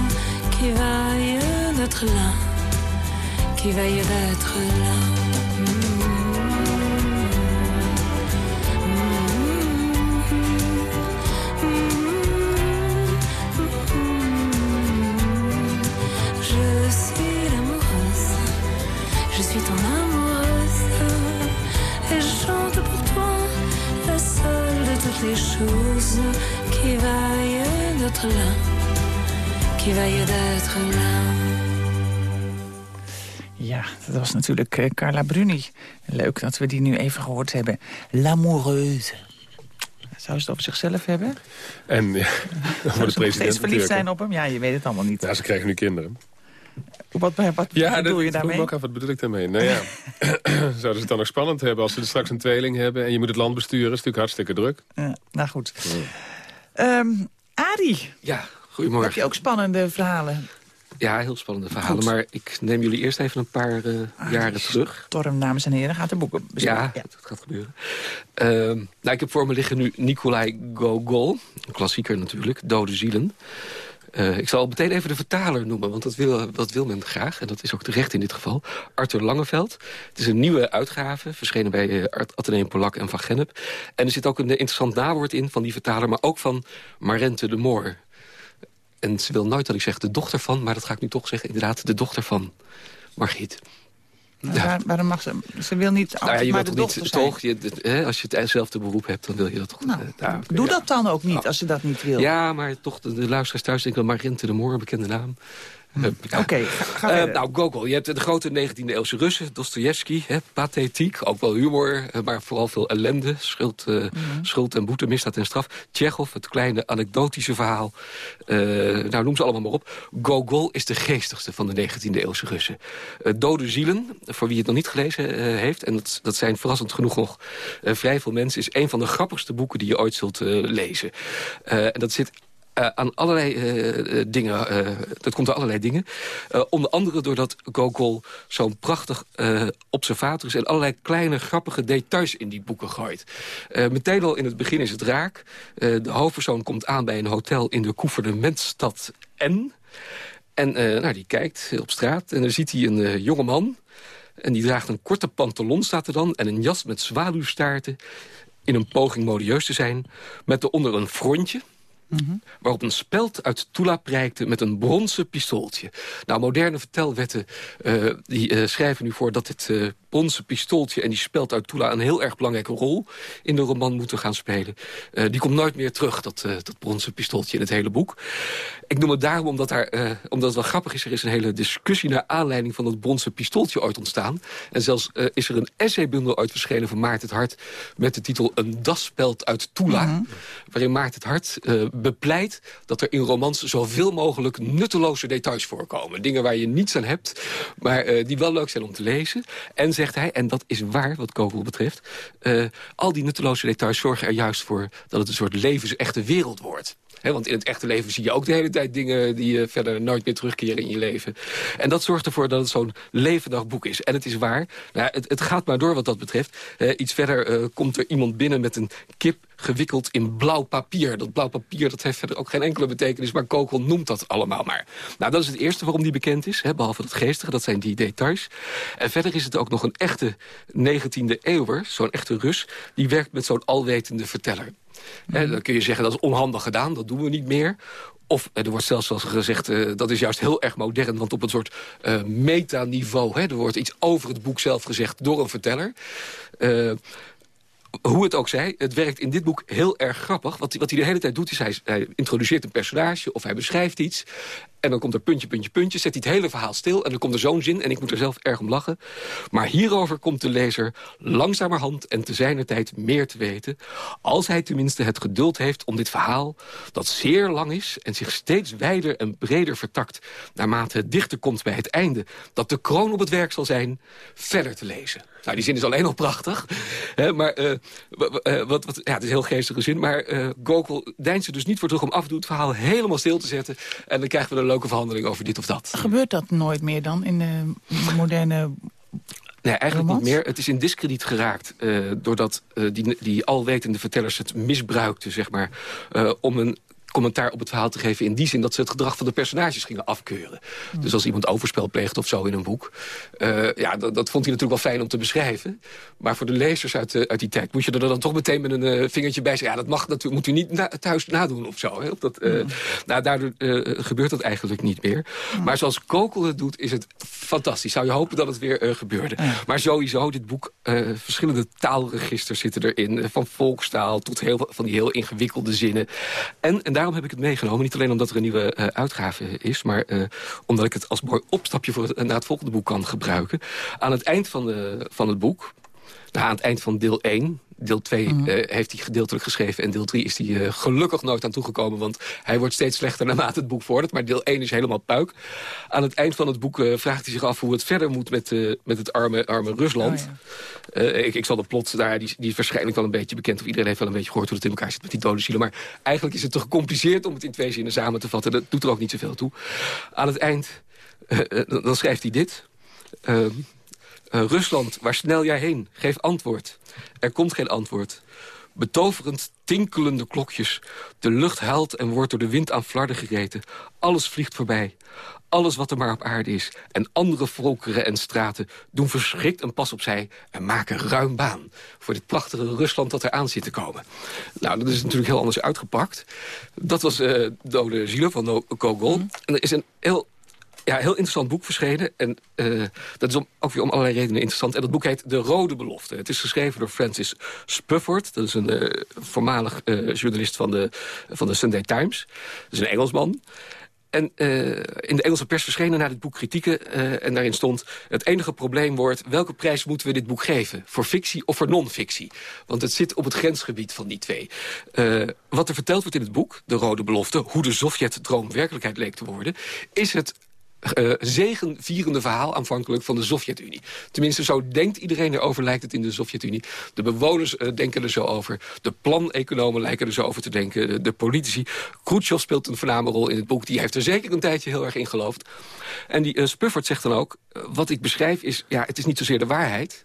qui vaille d'être là, qui vaille d'être là. Je suis l'amoureuse, je suis ton amoureuse, et je chante pour toi la seule de toutes les choses qui vaille d'être là, qui vaille d'être là. Ja, dat was natuurlijk eh, Carla Bruni. Leuk dat we die nu even gehoord hebben. L'amoureuse. Zou ze het over zichzelf hebben? En ja, Zou de ze nog steeds verliefd zijn op hem? Ja, je weet het allemaal niet. Ja, ze krijgen nu kinderen. Wat, wat, wat Ja, bedoel dat je daarmee? af, wat bedoel ik daarmee? Nou ja, zouden ze het dan nog spannend hebben als ze er straks een tweeling hebben... en je moet het land besturen, is natuurlijk hartstikke druk. Ja, nou goed. Ehm Arie, Ja, goedemorgen. heb je ook spannende verhalen? Ja, heel spannende verhalen. Goed. Maar ik neem jullie eerst even een paar eh, jaren terug. Storm, dames en heren, gaat de boeken bespreken. Ja, dat gaat gebeuren. Ehm, nou, ik heb voor me liggen nu Nikolai Gogol. Een klassieker natuurlijk, Dode Zielen. Eh, ik zal meteen even de vertaler noemen, want dat wil, dat wil men graag. En dat is ook terecht in dit geval. Arthur Langeveld. Het is een nieuwe uitgave, verschenen bij uh, Atheneum Polak en Van Gennep. En er zit ook een interessant nawoord in van die vertaler... maar ook van Marente de Moor. En ze wil nooit dat ik zeg de dochter van... maar dat ga ik nu toch zeggen, inderdaad, de dochter van Margriet. Nou, waar- waarom mag ze... Ze wil niet Nou ja, je maar de toch niet, zijn. toch, je, hè, als je hetzelfde beroep hebt, dan wil je dat toch... Nou, eh, nou, Doe ja. dat dan ook niet, als ze dat niet wil. Ja, maar toch, de, de luisteraars thuis denken... Marinte de Moor, een bekende naam. Oké, Eh, nou, Gogol. Je hebt de grote 19e-eeuwse Russen. Dostojevski, hè, pathetiek, ook wel humor... eh, maar vooral veel ellende, schuld, eh, schuld en boete, misdaad en straf. Tsjechov, het kleine anekdotische verhaal. Nou, noem ze allemaal maar op. Gogol is de geestigste van de 19e-eeuwse Russen. Dode zielen, voor wie het nog niet gelezen heeft... en dat, dat zijn verrassend genoeg nog vrij veel mensen... is een van de grappigste boeken die je ooit zult lezen. En dat zit aan allerlei eh, eh, dingen. eh, dat komt door allerlei dingen. Eh, onder andere doordat Gogol zo'n prachtig eh, observator is... en allerlei kleine grappige details in die boeken gooit. Eh, meteen al in het begin is het raak. Eh, de hoofdpersoon komt aan bij een hotel in de gouvernementstad N. En eh, nou, die kijkt op straat en dan ziet hij een eh, jonge man... En die draagt een korte pantalon, staat er dan... en een jas met zwaluwstaarten in een poging modieus te zijn... met eronder een frontje waarop een speld uit Tula prijkte met een bronzen pistooltje. Nou, moderne vertelwetten eh, die, eh, schrijven nu voor dat dit eh, bronzen pistooltje... en die speld uit Tula een heel erg belangrijke rol in de roman moeten gaan spelen. Eh, die komt nooit meer terug, dat, eh, dat bronzen pistooltje in het hele boek. Ik noem het daarom omdat, daar, eh, omdat het wel grappig is. Er is een hele discussie naar aanleiding van dat bronzen pistooltje ooit ontstaan. En zelfs is er een essaybundel uit verschenen van Maarten het Hart... met de titel Een daspeld uit Tula. Waarin Maarten het Hart bepleit dat er in romans... zoveel mogelijk nutteloze details voorkomen. Dingen waar je niets aan hebt, maar die wel leuk zijn om te lezen. En zegt hij, en dat is waar wat Gogol betreft... eh, al die nutteloze details zorgen er juist voor... dat het een soort levensechte wereld wordt. Hè, want in het echte leven zie je ook de hele tijd dingen... die je verder nooit meer terugkeren in je leven. En dat zorgt ervoor dat het zo'n levendig boek is. En het is waar. Nou, het, het gaat maar door wat dat betreft. Iets verder eh, komt er iemand binnen met een kip gewikkeld in blauw papier. Dat blauw papier dat heeft verder ook geen enkele betekenis... maar Kokel noemt dat allemaal maar. Nou, dat is het eerste waarom die bekend is. Hè, behalve het geestige, dat zijn die details. En verder is het ook nog een echte 19e eeuwer, zo'n echte Rus... die werkt met zo'n alwetende verteller. Dan kun je zeggen, dat is onhandig gedaan, dat doen we niet meer. Of eh, er wordt zelfs zoals gezegd, eh, dat is juist heel erg modern... want op een soort eh, metaniveau, hè, er wordt iets over het boek zelf gezegd door een verteller... Hoe het ook zij, het werkt in dit boek heel erg grappig. Wat, wat hij de hele tijd doet, is hij introduceert een personage... of hij beschrijft iets. En dan komt er puntje, puntje, puntje. Zet hij het hele verhaal stil en dan komt er zo'n zin. En ik moet er zelf erg om lachen. Maar hierover komt de lezer langzamerhand en te zijner tijd meer te weten. Als hij tenminste het geduld heeft om dit verhaal... dat zeer lang is en zich steeds wijder en breder vertakt... naarmate het dichter komt bij het einde... dat de kroon op het werk zal zijn, verder te lezen. Nou, die zin is alleen al prachtig. Hè, maar uh, wat, wat, ja, het is heel geestige zin. Maar uh, Gokul deinst er dus niet voor terug om af en toe het verhaal helemaal stil te zetten. En dan krijgen we een leuke verhandeling over dit of dat. Gebeurt dat nooit meer dan in de moderne Nee, eigenlijk niet meer. Het is in discrediet geraakt uh, doordat uh, die, die alwetende vertellers het misbruikten, zeg maar, uh, om een commentaar op het verhaal te geven... in die zin dat ze het gedrag van de personages gingen afkeuren. Hmm. Dus als iemand overspel pleegt of zo in een boek... Uh, ja, dat, dat, vond hij natuurlijk wel fijn om te beschrijven. Maar voor de lezers uit, uh, uit die tijd moet je er dan toch meteen met een uh, vingertje bij zeggen... ja, dat mag natuurlijk, moet u niet na, thuis nadoen of zo. Hè? Of dat, mm. nou, daardoor gebeurt dat eigenlijk niet meer. Mm. Maar zoals Kokel het doet, is het fantastisch. Zou je hopen dat het weer gebeurde. Maar sowieso, dit boek, verschillende taalregisters zitten erin. Van volkstaal tot heel, van die heel ingewikkelde zinnen. En, en daarom heb ik het meegenomen. Niet alleen omdat er een nieuwe uh, uitgave is... maar uh, omdat ik het als mooi opstapje voor het, naar het volgende boek kan gebruiken. Aan het eind van, de, van het boek... Aan het eind van deel 1 Deel 2 mm. uh, heeft hij gedeeltelijk geschreven. En deel 3 is hij uh, gelukkig nooit aan toegekomen. Want hij wordt steeds slechter naarmate het boek vordert. Maar deel 1 is helemaal puik. Aan het eind van het boek uh, vraagt hij zich af hoe het verder moet met, met het arme, arme Rusland. Oh, ja. ik, ik zal de plot daar, die, die is waarschijnlijk wel een beetje bekend. Of iedereen heeft wel een beetje gehoord hoe het in elkaar zit met die dode zielen. Maar eigenlijk is het te gecompliceerd om het in twee zinnen samen te vatten. Dat doet er ook niet zoveel toe. Aan het eind, dan schrijft hij dit... Uh, Rusland, waar snel jij heen? Geef antwoord. Er komt geen antwoord. Betoverend tinkelende klokjes. De lucht huilt en wordt door de wind aan flarden gereten. Alles vliegt voorbij. Alles wat er maar op aarde is. En andere volkeren en straten doen verschrikt een pas opzij... en maken ruim baan voor dit prachtige Rusland dat er aan zit te komen. Nou, dat is natuurlijk heel anders uitgepakt. Dat was uh, Dode Zielen van Kogol. Mm. En er is een heel ja, heel interessant boek verschenen. En uh, dat is ook weer om allerlei redenen interessant. En dat boek heet De Rode Belofte. Het is geschreven door Francis Spufford. Dat is een uh, voormalig uh, journalist van de, van de Sunday Times. Dat is een Engelsman. En uh, in de Engelse pers verschenen naar dit boek kritieken. Uh, en daarin stond, het enige probleem wordt... welke prijs moeten we dit boek geven? Voor fictie of voor non-fictie? Want het zit op het grensgebied van die twee. Uh, wat er verteld wordt in het boek, De Rode Belofte... hoe de Sovjet-droom werkelijkheid leek te worden... is het uh, zegenvierende verhaal aanvankelijk van de Sovjet-Unie. Tenminste, zo denkt iedereen erover, lijkt het in de Sovjet-Unie. De bewoners uh, denken er zo over. De planeconomen lijken er zo over te denken. De, politici. Khrushchev speelt een voorname rol in het boek. Die heeft er zeker een tijdje heel erg in geloofd. En die uh, Spufford zegt dan ook... wat ik beschrijf is, ja, het is niet zozeer de waarheid...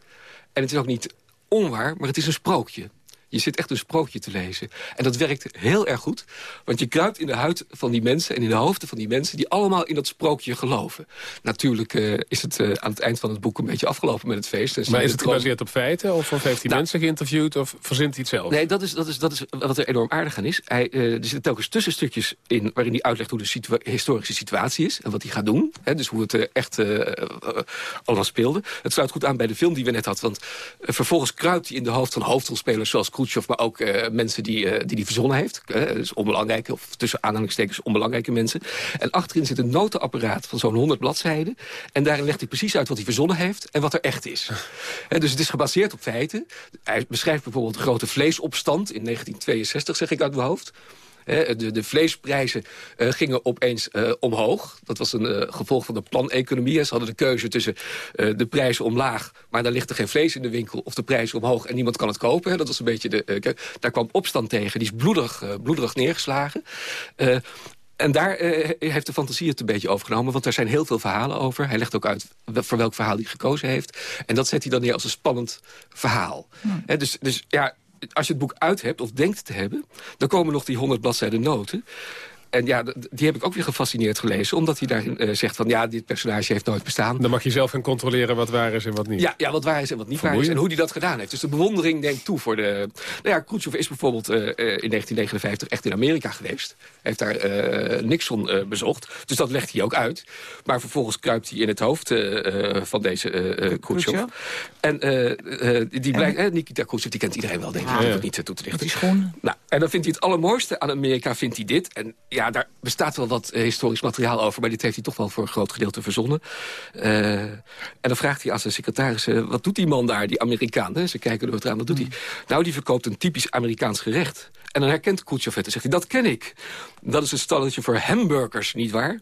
en het is ook niet onwaar, maar het is een sprookje. Je zit echt een sprookje te lezen. En dat werkt heel erg goed. Want je kruipt in de huid van die mensen en in de hoofden van die mensen... die allemaal in dat sprookje geloven. Natuurlijk uh, is het uh, aan het eind van het boek een beetje afgelopen met het feest. Dus maar is het gebaseerd op feiten? Of, of heeft hij nou, mensen geïnterviewd? Of verzint hij het zelf? Nee, dat is, dat is, dat is wat er enorm aardig aan is. Hij, uh, er zitten telkens tussenstukjes in waarin hij uitlegt hoe de situa historische situatie is. En wat hij gaat doen. Hè, dus hoe het echt allemaal speelde. Het sluit goed aan bij de film die we net hadden. Want vervolgens kruipt hij in de hoofd van hoofdrolspelers zoals Khrushchev... maar ook uh, mensen die uh, die, die verzonnen heeft. Uh, dus onbelangrijke, of tussen aanhalingstekens onbelangrijke mensen. En achterin zit een notenapparaat van zo'n 100 bladzijden. En daarin legt hij precies uit wat hij verzonnen heeft en wat er echt is. dus het is gebaseerd op feiten. Hij beschrijft bijvoorbeeld de grote vleesopstand in 1962, zeg ik uit mijn hoofd de, de vleesprijzen uh, gingen opeens uh, omhoog. Dat was een uh, gevolg van de planeconomie. Ze hadden de keuze tussen de prijzen omlaag... maar dan ligt er geen vlees in de winkel... of de prijzen omhoog en niemand kan het kopen. Dat was een beetje de... daar kwam opstand tegen. Die is bloederig, bloederig neergeslagen. En daar uh, heeft de fantasie het een beetje overgenomen. Want er zijn heel veel verhalen over. Hij legt ook uit voor welk verhaal hij gekozen heeft. En dat zet hij dan neer als een spannend verhaal. Hmm. dus, dus ja, als je het boek uit hebt, of denkt te hebben... dan komen nog die 100 bladzijden noten. En ja, die heb ik ook weer gefascineerd gelezen. Omdat hij daarin uh, zegt van ja, dit personage heeft nooit bestaan. Dan mag je zelf gaan controleren wat waar is en wat niet. Ja, ja wat waar is en wat niet waar is. En hoe hij dat gedaan heeft. Dus de bewondering neemt toe voor de... Nou ja, Khrushchev is bijvoorbeeld uh, in 1959 echt in Amerika geweest. Heeft daar uh, Nixon bezocht. Dus dat legt hij ook uit. Maar vervolgens kruipt hij in het hoofd van deze Khrushchev. En die blijkt... Nikita Khrushchev, die kent iedereen wel, denk ik. Ja, ja. niet toe te lichten. Die schoen. Nou, en dan vindt hij het allermooiste aan Amerika, vindt hij dit. En ja, daar bestaat wel wat historisch materiaal over... maar dit heeft hij toch wel voor een groot gedeelte verzonnen. en dan vraagt hij aan zijn secretaris... wat doet die man daar, die Amerikaan? Hè? Ze kijken door het raam, wat doet hij? Nou, die verkoopt een typisch Amerikaans gerecht. En dan herkent Khrushchev het en zegt hij, dat ken ik. Dat is een stalletje voor hamburgers, niet waar?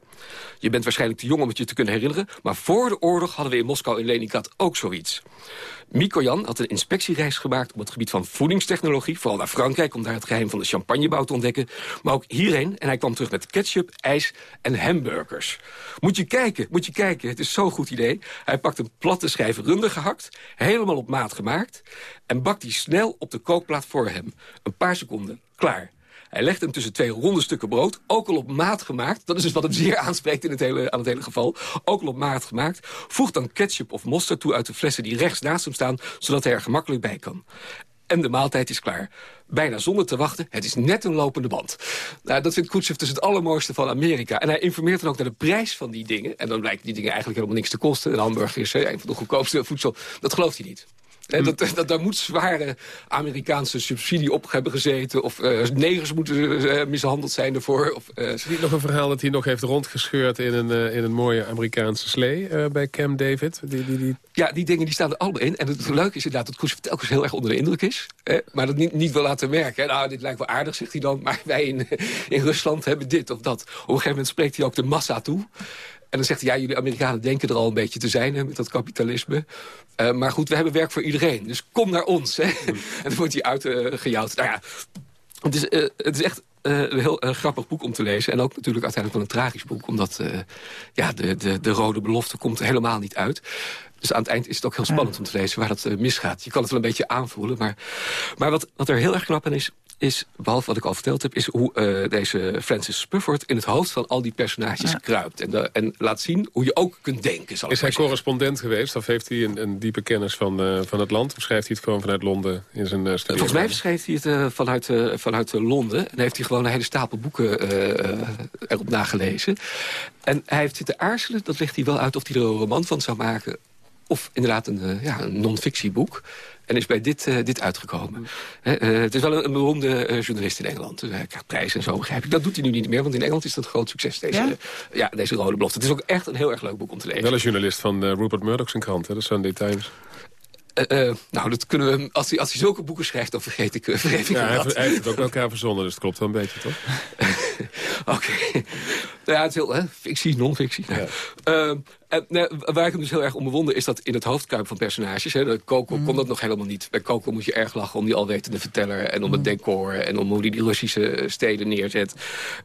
Je bent waarschijnlijk te jong om het je te kunnen herinneren... maar voor de oorlog hadden we in Moskou in Leningrad ook zoiets. Mikojan had een inspectiereis gemaakt op het gebied van voedingstechnologie... vooral naar Frankrijk om daar het geheim van de champagnebouw te ontdekken... maar ook hierheen en hij kwam terug met ketchup, ijs en hamburgers. Moet je kijken, moet je kijken, het is zo'n goed idee. Hij pakt een platte schijf runder gehakt, helemaal op maat gemaakt... en bakt die snel op de kookplaat voor hem. Een paar seconden, klaar. Hij legt hem tussen twee ronde stukken brood, ook al op maat gemaakt. Dat is dus wat hem zeer aanspreekt in het hele, aan het hele geval. Ook al op maat gemaakt. Voeg dan ketchup of mosterd toe uit de flessen die rechts naast hem staan... zodat hij er gemakkelijk bij kan. En de maaltijd is klaar. Bijna zonder te wachten, het is net een lopende band. Nou, dat vindt Khrushchev dus het allermooiste van Amerika. En hij informeert dan ook naar de prijs van die dingen. En dan blijkt die dingen eigenlijk helemaal niks te kosten. Een hamburger is een van de goedkoopste voedsel. Dat gelooft hij niet. En dat, dat, daar moet zware Amerikaanse subsidie op hebben gezeten. Of uh, negers moeten uh, mishandeld zijn ervoor. Of, uh, is niet nog een verhaal dat hij nog heeft rondgescheurd... in een, in een mooie Amerikaanse slee bij Camp David? Die, die, die... Ja, die dingen die staan er allemaal in. En het leuke is inderdaad dat Khrushchev telkens heel erg onder de indruk is. maar dat niet, niet wil laten merken. Nou, dit lijkt wel aardig, zegt hij dan. Maar wij in, in Rusland hebben dit of dat. Op een gegeven moment spreekt hij ook de massa toe. En dan zegt hij, ja, jullie Amerikanen denken er al een beetje te zijn hè, met dat kapitalisme. Uh, maar goed, we hebben werk voor iedereen. Dus kom naar ons. Hè. en dan wordt hij uitgejouwd. nou ja, het is, uh, het is echt uh, een heel grappig boek om te lezen. En ook natuurlijk uiteindelijk wel een tragisch boek. Omdat ja, de, de, de rode belofte komt er helemaal niet uit. Dus aan het eind is het ook heel spannend om te lezen waar dat misgaat. Je kan het wel een beetje aanvoelen. Maar, maar wat, wat er heel erg knap aan is is, behalve wat ik al verteld heb... is hoe uh, deze Francis Spufford in het hoofd van al die personages ja. kruipt. En, de, en laat zien hoe je ook kunt denken. Zal is hij correspondent geweest? Of heeft hij een, een diepe kennis van, uh, van het land? Of schrijft hij het gewoon vanuit Londen in zijn uh, Volgens mij schrijft hij het vanuit, vanuit Londen. En heeft hij gewoon een hele stapel boeken erop nagelezen. En hij heeft zitten aarzelen, dat legt hij wel uit... of hij er een roman van zou maken... of inderdaad een, ja, een non-fictieboek. En is bij dit, uh, dit uitgekomen. Uh, het is wel een, een beroemde uh, journalist in Engeland. Dus hij krijgt prijzen en zo, begrijp ik. Dat doet hij nu niet meer, want in Engeland is dat een groot succes. Deze, ja? ja deze rode belofte. Het is ook echt een heel erg leuk boek om te lezen. Wel een journalist van Rupert Murdoch zijn krant, hè, de Sunday Times. Uh, uh, nou, dat kunnen we, als, hij, als hij zulke boeken schrijft, dan vergeet ik, uh, vergeet ik ja, hij, hij heeft het ook elkaar verzonnen, dus het klopt wel een beetje, toch? Oké. Okay. Nou ja, het is heel, hè, fictie, non-fictie. Ja. Ehm, en, nee, waar ik hem dus heel erg om bewonder is dat in het hoofdkuip van personages... Hè, de Coco mm. kon dat nog helemaal niet. Bij Coco moet je erg lachen om die alwetende verteller... en om het mm. decor en om hoe hij die Russische steden neerzet.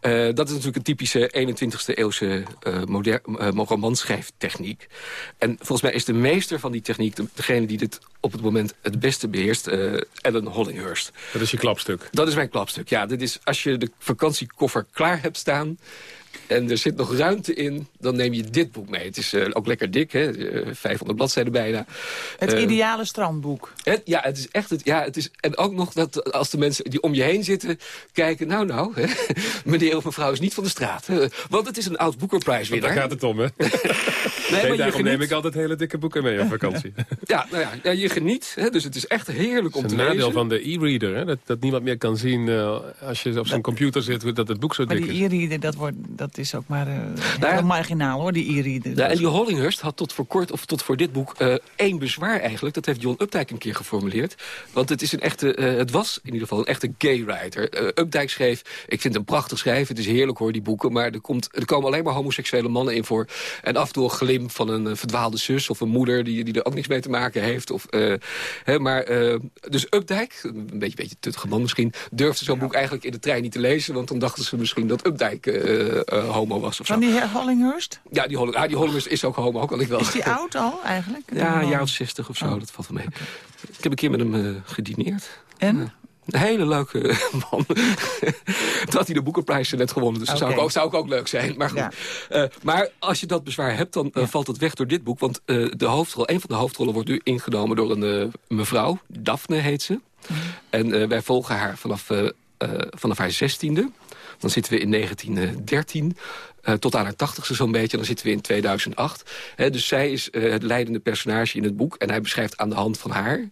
Uh, dat is natuurlijk een typische 21e eeuwse uh, uh, romanschrijftechniek. En volgens mij is de meester van die techniek... De, degene die dit op het moment het beste beheerst, Ellen Hollinghurst. Dat is je klapstuk? Dat is mijn klapstuk, ja. Dit is, als je de vakantiekoffer klaar hebt staan en er zit nog ruimte in, dan neem je dit boek mee. Het is uh, ook lekker dik, hè? 500 eh, bladzijden bijna. Het uh, ideale strandboek. Het, ja, het is echt... Het, ja, het is, en ook nog dat als de mensen die om je heen zitten kijken... nou, nou, hè, meneer of mevrouw is niet van de straat. Hè, want het is een oud Booker weer. Daar gaat het om, hè? nee, nee, maar daarom geniet... neem ik altijd hele dikke boeken mee op vakantie. ja, nou ja, ja, je geniet. Hè, dus het is echt heerlijk om te lezen. Het nadeel van de e-reader, dat, dat niemand meer kan zien... Uh, als je op zijn computer zit, dat het boek zo dik is. Maar die e-reader, dat, wordt, dat is ook maar uh, nou ja, marginaal hoor, die e-reader. Ja, en die Hollinghurst had tot voor kort, of tot voor dit boek, uh, één bezwaar eigenlijk. Dat heeft John Updike een keer geformuleerd. Want het, is een echte, uh, het was in ieder geval een echte gay writer. Updike schreef, ik vind hem prachtig schrijven, het is heerlijk hoor, die boeken. Maar er, komt, er komen alleen maar homoseksuele mannen in voor. En af en toe een glimp van een verdwaalde zus of een moeder die, die er ook niks mee te maken heeft. Of, hè, maar, dus Updike, een beetje, beetje tuttige man misschien, durfde zo'n boek eigenlijk in de trein niet te lezen. Want dan dachten ze misschien dat Updike homo was of Van die Hollinghurst? Ja, die, Holling, ja, die Hollinghurst is ook homo, ik wel. Is die oud al eigenlijk? Ja, een jaar of zestig of zo, oh. dat valt wel mee. Ik heb een keer met hem uh, gedineerd. En? Een hele leuke man. Toen had hij de boekenprijs net gewonnen, dus dat zou, ik ook, zou ik ook leuk zijn. Maar, goed. Eh, maar als je dat bezwaar hebt, dan eh, valt het weg door dit boek. Want uh, de hoofdrol, een van de hoofdrollen wordt nu ingenomen door een mevrouw. Daphne heet ze. Mhm. En wij volgen haar vanaf, vanaf haar zestiende. Dan zitten we in 1913. tot aan haar tachtigste zo'n beetje. Dan zitten we in 2008. dus zij is het leidende personage in het boek. En hij beschrijft aan de hand van haar...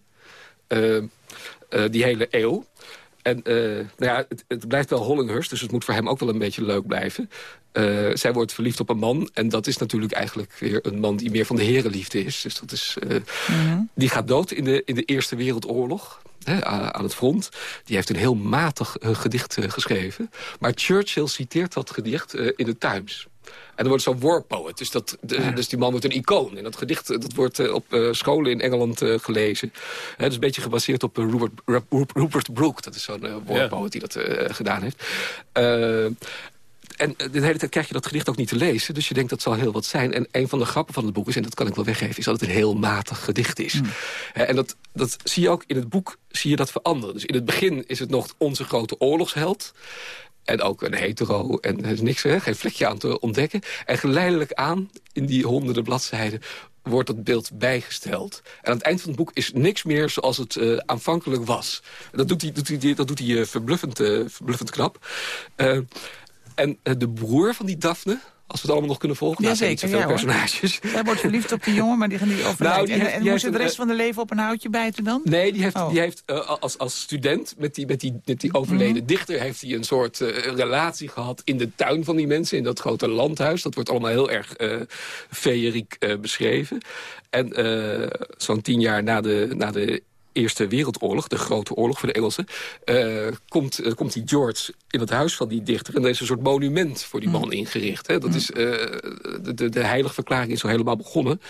die hele eeuw. En nou ja, het, het, blijft wel Hollinghurst, dus het moet voor hem ook wel een beetje leuk blijven. Zij wordt verliefd op een man. En dat is natuurlijk eigenlijk weer een man die meer van de herenliefde is. Dus dat is, uh, Die gaat dood in de, in de Eerste Wereldoorlog. Hè, aan het front. Die heeft een heel matig gedicht geschreven. Maar Churchill citeert dat gedicht in de Times. En dan wordt zo'n war poet. Dus, dat, dus die man wordt een icoon. En dat gedicht dat wordt uh, op uh, scholen in Engeland uh, gelezen. Het is een beetje gebaseerd op Rupert, Rupert Brooke. Dat is zo'n war poet die dat gedaan heeft. En de hele tijd krijg je dat gedicht ook niet te lezen. Dus je denkt dat zal heel wat zijn. En een van de grappen van het boek is, en dat kan ik wel weggeven... is dat het een heel matig gedicht is. Mm. en dat, dat zie je ook in het boek zie je dat veranderen. Dus in het begin is het nog onze grote oorlogsheld. En ook een hetero. En er is niks, hè, geen vlekje aan te ontdekken. En geleidelijk aan, in die honderden bladzijden wordt dat beeld bijgesteld. En aan het eind van het boek is niks meer zoals het uh, aanvankelijk was. En dat doet hij, doet hij, dat doet hij uh, verbluffend, uh, verbluffend knap. En de broer van die Daphne, als we het allemaal nog kunnen volgen. Ja, nou, zeker. Ja, personages. Hij wordt verliefd op die jongen, maar die gaan niet overlijden. Nou, en, en moest het de rest van de leven op een houtje bijten dan? Nee, die heeft, oh. die heeft uh, als, als student met die, met die, met die overleden mhm. dichter... heeft hij een soort uh, relatie gehad in de tuin van die mensen... in dat grote landhuis. Dat wordt allemaal heel erg uh, feeriek beschreven. En zo'n tien jaar na de, na de Eerste Wereldoorlog, de grote oorlog voor de Engelsen... Uh, komt, uh, komt die George in het huis van die dichter... en er is een soort monument voor die man mm. ingericht. Hè. Dat mm. is, uh, de, de, heiligverklaring is zo helemaal begonnen.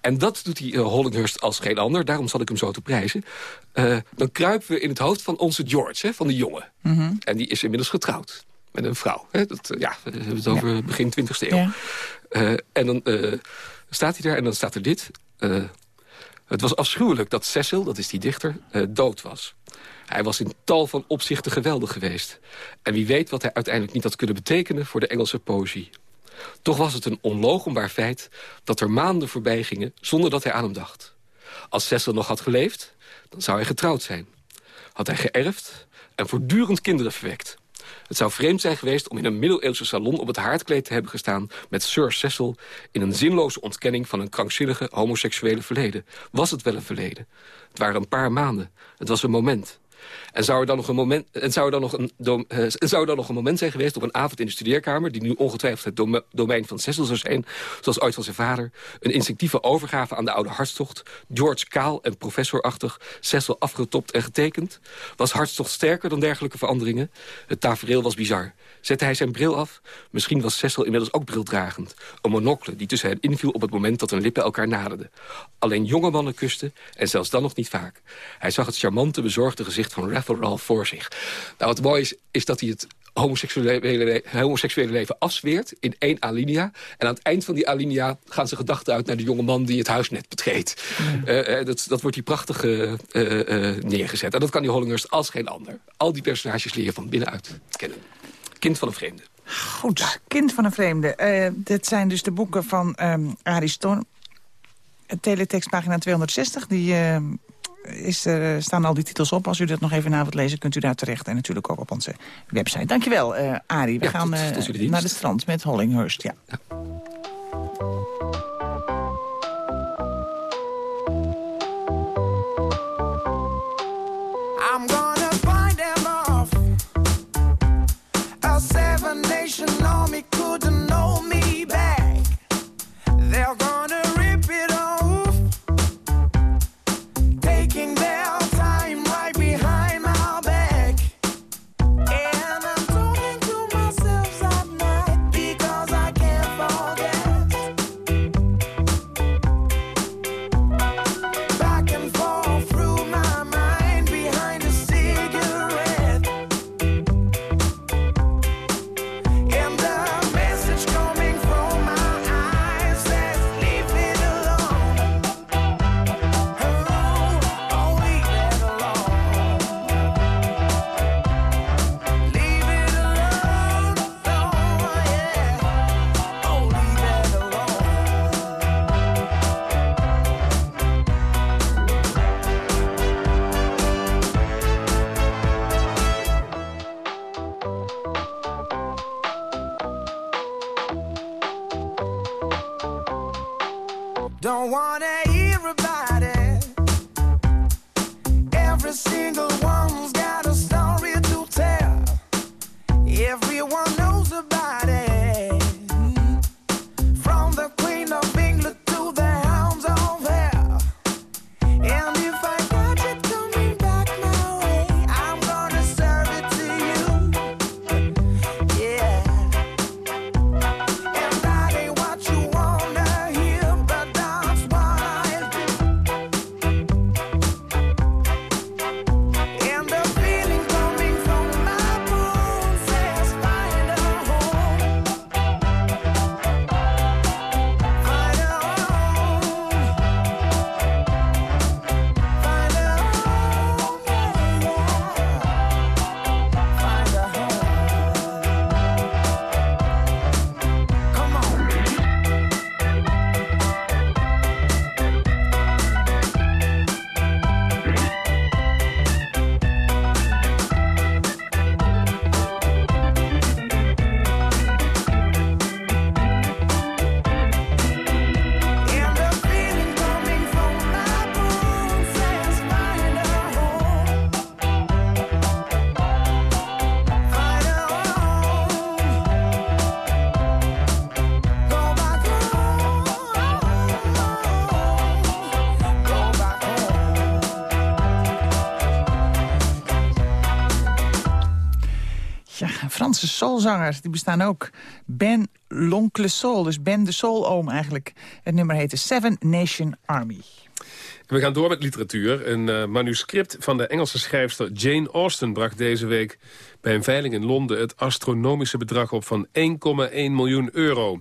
En dat doet die Hollinghurst als geen ander. Daarom zal ik hem zo te prijzen. dan kruipen we in het hoofd van onze George, hè, van de jongen. -hmm. En die is inmiddels getrouwd met een vrouw. Hè. Dat, ja, we hebben het over begin 20e eeuw. Ja. en dan staat hij daar en dan staat er dit... Het was afschuwelijk dat Cecil, dat is die dichter, uh, dood was. Hij was in tal van opzichten geweldig geweest. En wie weet wat hij uiteindelijk niet had kunnen betekenen voor de Engelse poëzie. Toch was het een onlogenbaar feit dat er maanden voorbij gingen zonder dat hij aan hem dacht. Als Cecil nog had geleefd, dan zou hij getrouwd zijn. Had hij geërfd en voortdurend kinderen verwekt. Het zou vreemd zijn geweest om in een middeleeuwse salon op het haardkleed te hebben gestaan met Sir Cecil in een zinloze ontkenning van een krankzinnige homoseksuele verleden. Was het wel een verleden? Het waren een paar maanden. Het was een moment. En zou er dan nog een moment, en zou er dan nog een, uh, zou er dan nog een moment zijn geweest op een avond in de studeerkamer... die nu ongetwijfeld het domein van Cecil zou zijn, zoals ooit van zijn vader... een instinctieve overgave aan de oude hartstocht... George kaal en professorachtig, Cecil afgetopt en getekend... was hartstocht sterker dan dergelijke veranderingen. Het tafereel was bizar. Zette hij zijn bril af? Misschien was Cecil inmiddels ook brildragend. Een monocle die tussen hen inviel op het moment dat hun lippen elkaar naderden. Alleen jonge mannen kusten, en zelfs dan nog niet vaak. Hij zag het charmante, bezorgde gezicht van Ralph voor zich. Nou, wat mooi is, is dat hij het homoseksuele, homoseksuele leven afzweert in één alinea. En aan het eind van die alinea gaan ze gedachten uit naar de jonge man die het huis net betreedt. Uh, dat, dat wordt die prachtig uh, neergezet. En dat kan die Hollinghurst als geen ander. Al die personages leer je van binnenuit kennen. Kind van een vreemde. Goed, Kind van een vreemde. Dit zijn dus de boeken van um, Arie Storm. Teletext pagina 260, die... Uh, is er, staan al die titels op. Als u dat nog even na wilt lezen, kunt u daar terecht. En natuurlijk ook op onze website. Dankjewel, uh, Arie. We gaan eh, naar de strand met Hollinghurst. ja. ja. Nation Army couldn't know me soulzangers, die bestaan ook. Ben l'Oncle Soul, dus Ben de Soul-oom eigenlijk. Het nummer heette Seven Nation Army. We gaan door met literatuur. Een uh, manuscript van de Engelse schrijfster Jane Austen... bracht deze week bij een veiling in Londen... het astronomische bedrag op van 1,1 miljoen euro.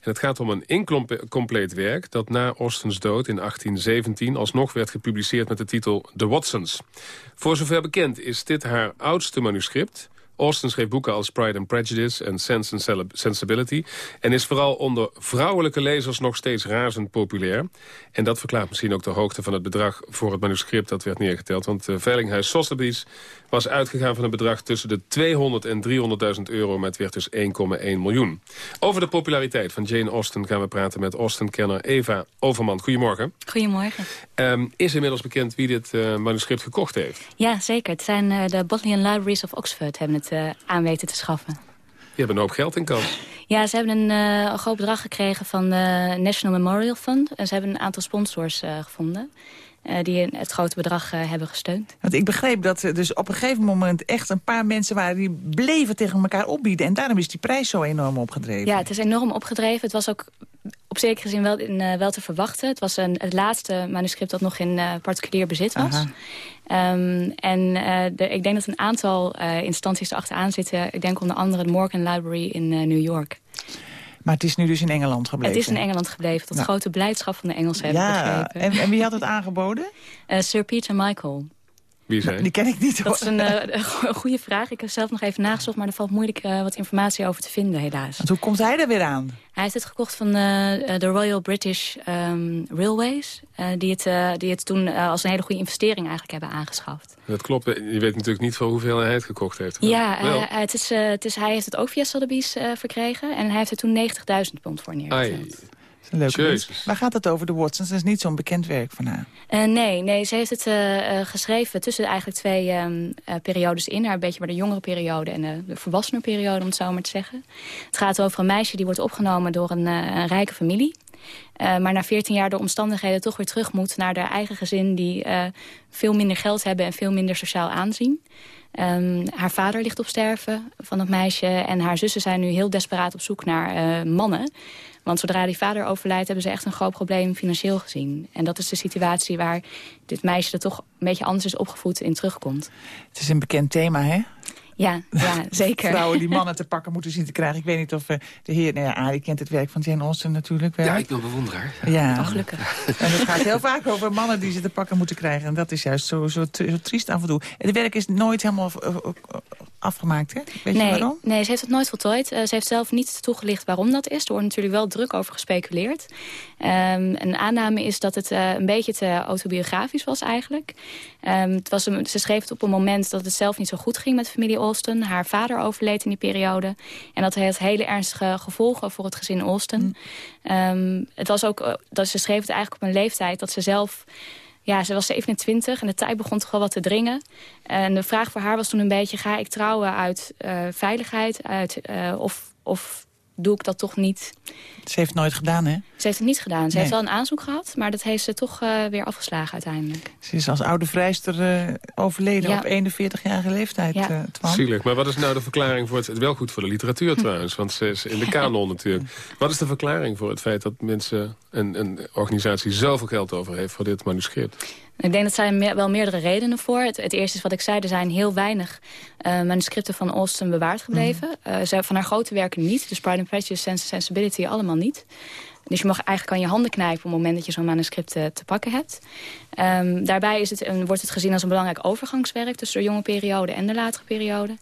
En het gaat om een incompleet werk dat na Austens dood in 1817 alsnog werd gepubliceerd met de titel The Watsons. Voor zover bekend is dit haar oudste manuscript. Austen schreef boeken als Pride and Prejudice en Sense and Sensibility... en is vooral onder vrouwelijke lezers nog steeds razend populair. En dat verklaart misschien ook de hoogte van het bedrag voor het manuscript dat werd neergeteld. Want uh, Veilinghuis Sotheby's was uitgegaan van een bedrag tussen de 200 en 300.000 euro... met werd dus 1,1 miljoen. Over de populariteit van Jane Austen gaan we praten met Austen-kenner Eva Overman. Goedemorgen. Goedemorgen. Um, is inmiddels bekend wie dit uh, manuscript gekocht heeft? Ja, zeker. Het zijn uh, de Bodleian Libraries of Oxford hebben het uh, aan weten te schaffen. Je hebt een hoop geld in kans. Ja, ze hebben een, uh, groot bedrag gekregen van de National Memorial Fund. En ze hebben een aantal sponsors uh, gevonden. Uh, die het grote bedrag hebben gesteund. Want ik begreep dat er dus op een gegeven moment echt een paar mensen waren... die bleven tegen elkaar opbieden. En daarom is die prijs zo enorm opgedreven. Ja, het is enorm opgedreven. Het was ook op zekere zin wel, in, uh, wel te verwachten. Het was een, het laatste manuscript dat nog in uh, particulier bezit was. Um, en uh, de, ik denk dat een aantal instanties erachteraan zitten. Ik denk onder andere de Morgan Library in New York. Maar het is nu dus in Engeland gebleven? Het is in Engeland gebleven, tot nou. grote blijdschap van de Engelsen ja, en, en, wie had het aangeboden? Sir Peter Michael. Wie zijn? Die ken ik niet. Hoor. Dat is een, uh, goede vraag. Ik heb zelf nog even nagezocht, maar er valt moeilijk uh, wat informatie over te vinden, helaas. Want hoe komt hij er weer aan? Hij heeft het gekocht van de uh, Royal British um, Railways. die, het, die het toen als een hele goede investering eigenlijk hebben aangeschaft. Dat klopt. Je weet natuurlijk niet van hoeveel hij het gekocht heeft. Ja, het is, het is, hij heeft het ook via Sotheby's verkregen. En hij heeft er toen 90.000 pond voor neergezet een leuke Waar gaat het over, de Watsons? Dat is niet zo'n bekend werk van haar. Uh, nee, nee, ze heeft het uh, geschreven tussen eigenlijk twee um, uh, periodes in. Haar een beetje bij de jongere periode en de, de volwassene periode, om het zo maar te zeggen. Het gaat over een meisje die wordt opgenomen door een, een rijke familie. maar na 14 jaar door omstandigheden toch weer terug moet naar haar eigen gezin... die veel minder geld hebben en veel minder sociaal aanzien. Um, haar vader ligt op sterven van het meisje. En haar zussen zijn nu heel desperaat op zoek naar mannen. Want zodra die vader overlijdt, hebben ze echt een groot probleem financieel gezien. En dat is de situatie waar dit meisje dat toch een beetje anders is opgevoed in terugkomt. Het is een bekend thema, hè? Ja, ja zeker. Vrouwen die mannen te pakken moeten zien te krijgen. Ik weet niet of uh, de heer... Nou ja, Arie kent het werk van Jane Austen natuurlijk wel. Ja, ik ben bewonderaar. Ja, oh, gelukkig. En het gaat heel vaak over mannen die ze te pakken moeten krijgen. En dat is juist zo, zo, zo triest af en toe. Het werk is nooit helemaal afgemaakt, hè? Weet nee, je waarom? Nee, ze heeft het nooit voltooid. Uh, ze heeft zelf niet toegelicht waarom dat is. Er wordt natuurlijk wel druk over gespeculeerd. Um, een aanname is dat het uh, een beetje te autobiografisch was eigenlijk. Um, het was een, ze schreef het op een moment dat het zelf niet zo goed ging met familie Austen. Haar vader overleed in die periode. En dat heeft hele ernstige gevolgen voor het gezin Austen. Mm. Um, het was ook, uh, dat ze schreef het eigenlijk op een leeftijd dat ze zelf ja, ze was 27 en de tijd begon toch wel wat te dringen. En de vraag voor haar was toen een beetje... ga ik trouwen uit uh, veiligheid uit, uh, of, of doe ik dat toch niet? Ze heeft het nooit gedaan, hè? Ze heeft het niet gedaan. Ze nee. heeft wel een aanzoek gehad, maar dat heeft ze toch uh, weer afgeslagen uiteindelijk. Ze is als oude vrijster uh, overleden ja. op 41-jarige leeftijd, ja. uh, Zielig, maar wat is nou de verklaring voor het... Wel goed voor de literatuur trouwens, want ze is in de kanon natuurlijk. Wat is de verklaring voor het feit dat mensen... een, een organisatie zoveel geld over heeft voor dit manuscript? Ik denk dat zijn meer, wel meerdere redenen voor. Het, het, eerste is wat ik zei, er zijn heel weinig uh, manuscripten van Austen bewaard gebleven. Mm. Uh, ze, van haar grote werken niet, dus Pride and Prejudice, Sense Sensibility allemaal niet. Dus je mag eigenlijk aan je handen knijpen op het moment dat je zo'n manuscript uh, te pakken hebt. Um, daarbij is het, een, wordt het gezien als een belangrijk overgangswerk tussen de jonge periode en de latere periode.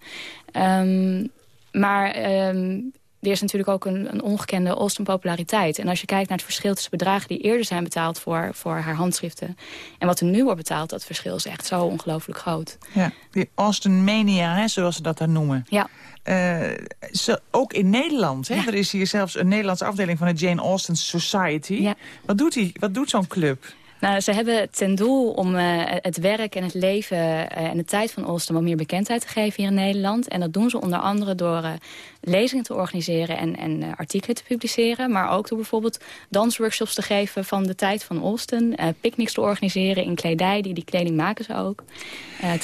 Um, maar um, er is natuurlijk ook een, een ongekende Austen-populariteit. En als je kijkt naar het verschil tussen bedragen die eerder zijn betaald voor, voor haar handschriften... en wat er nu wordt betaald, dat verschil is echt zo ongelooflijk groot. Ja, die Austen-mania, hè, zoals ze dat dan noemen. Ja. Uh, zo, ook in Nederland. Hè? Ja. Er is hier zelfs een Nederlandse afdeling van de Jane Austen Society. Ja. Wat doet, die, wat doet zo'n club? Nou, ze hebben ten doel om uh, het werk en het leven uh, en de tijd van Austen wat meer bekendheid te geven hier in Nederland. En dat doen ze onder andere door uh, lezingen te organiseren en, en artikelen te publiceren. Maar ook door bijvoorbeeld dansworkshops te geven van de tijd van Austen. picknicks te organiseren in kledij, die, die kleding maken ze ook.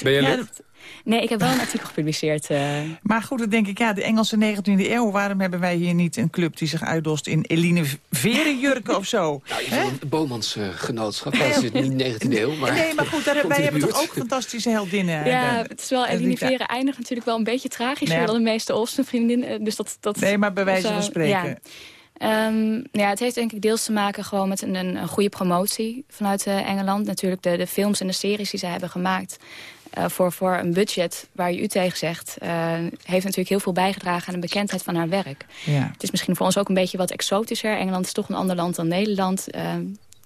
ben je lid? Nee, ik heb wel een artikel gepubliceerd. Uh... Maar goed, dan denk ik, ja, de Engelse 19e eeuw... waarom hebben wij hier niet een club die zich uitdost in Eline Verenjurken of zo? Nou, een Bomans uh, genootschap, dat is niet 19e eeuw. Maar nee, maar goed, daar, wij hebben toch ook fantastische heldinnen. Ja, het is wel, Eline Veren eindigt natuurlijk wel een beetje tragisch... Nee, dan de meeste Olsen-vriendinnen. Dus dat, dat, nee, maar bij wijze van spreken... Ja. Um, ja, het heeft denk ik deels te maken gewoon met een, een goede promotie vanuit uh, Engeland. Natuurlijk de, de films en de series die ze hebben gemaakt. Uh, voor, voor een budget waar je u tegen zegt... Uh, heeft natuurlijk heel veel bijgedragen aan de bekendheid van haar werk. Ja. Het is misschien voor ons ook een beetje wat exotischer. Engeland is toch een ander land dan Nederland. Uh,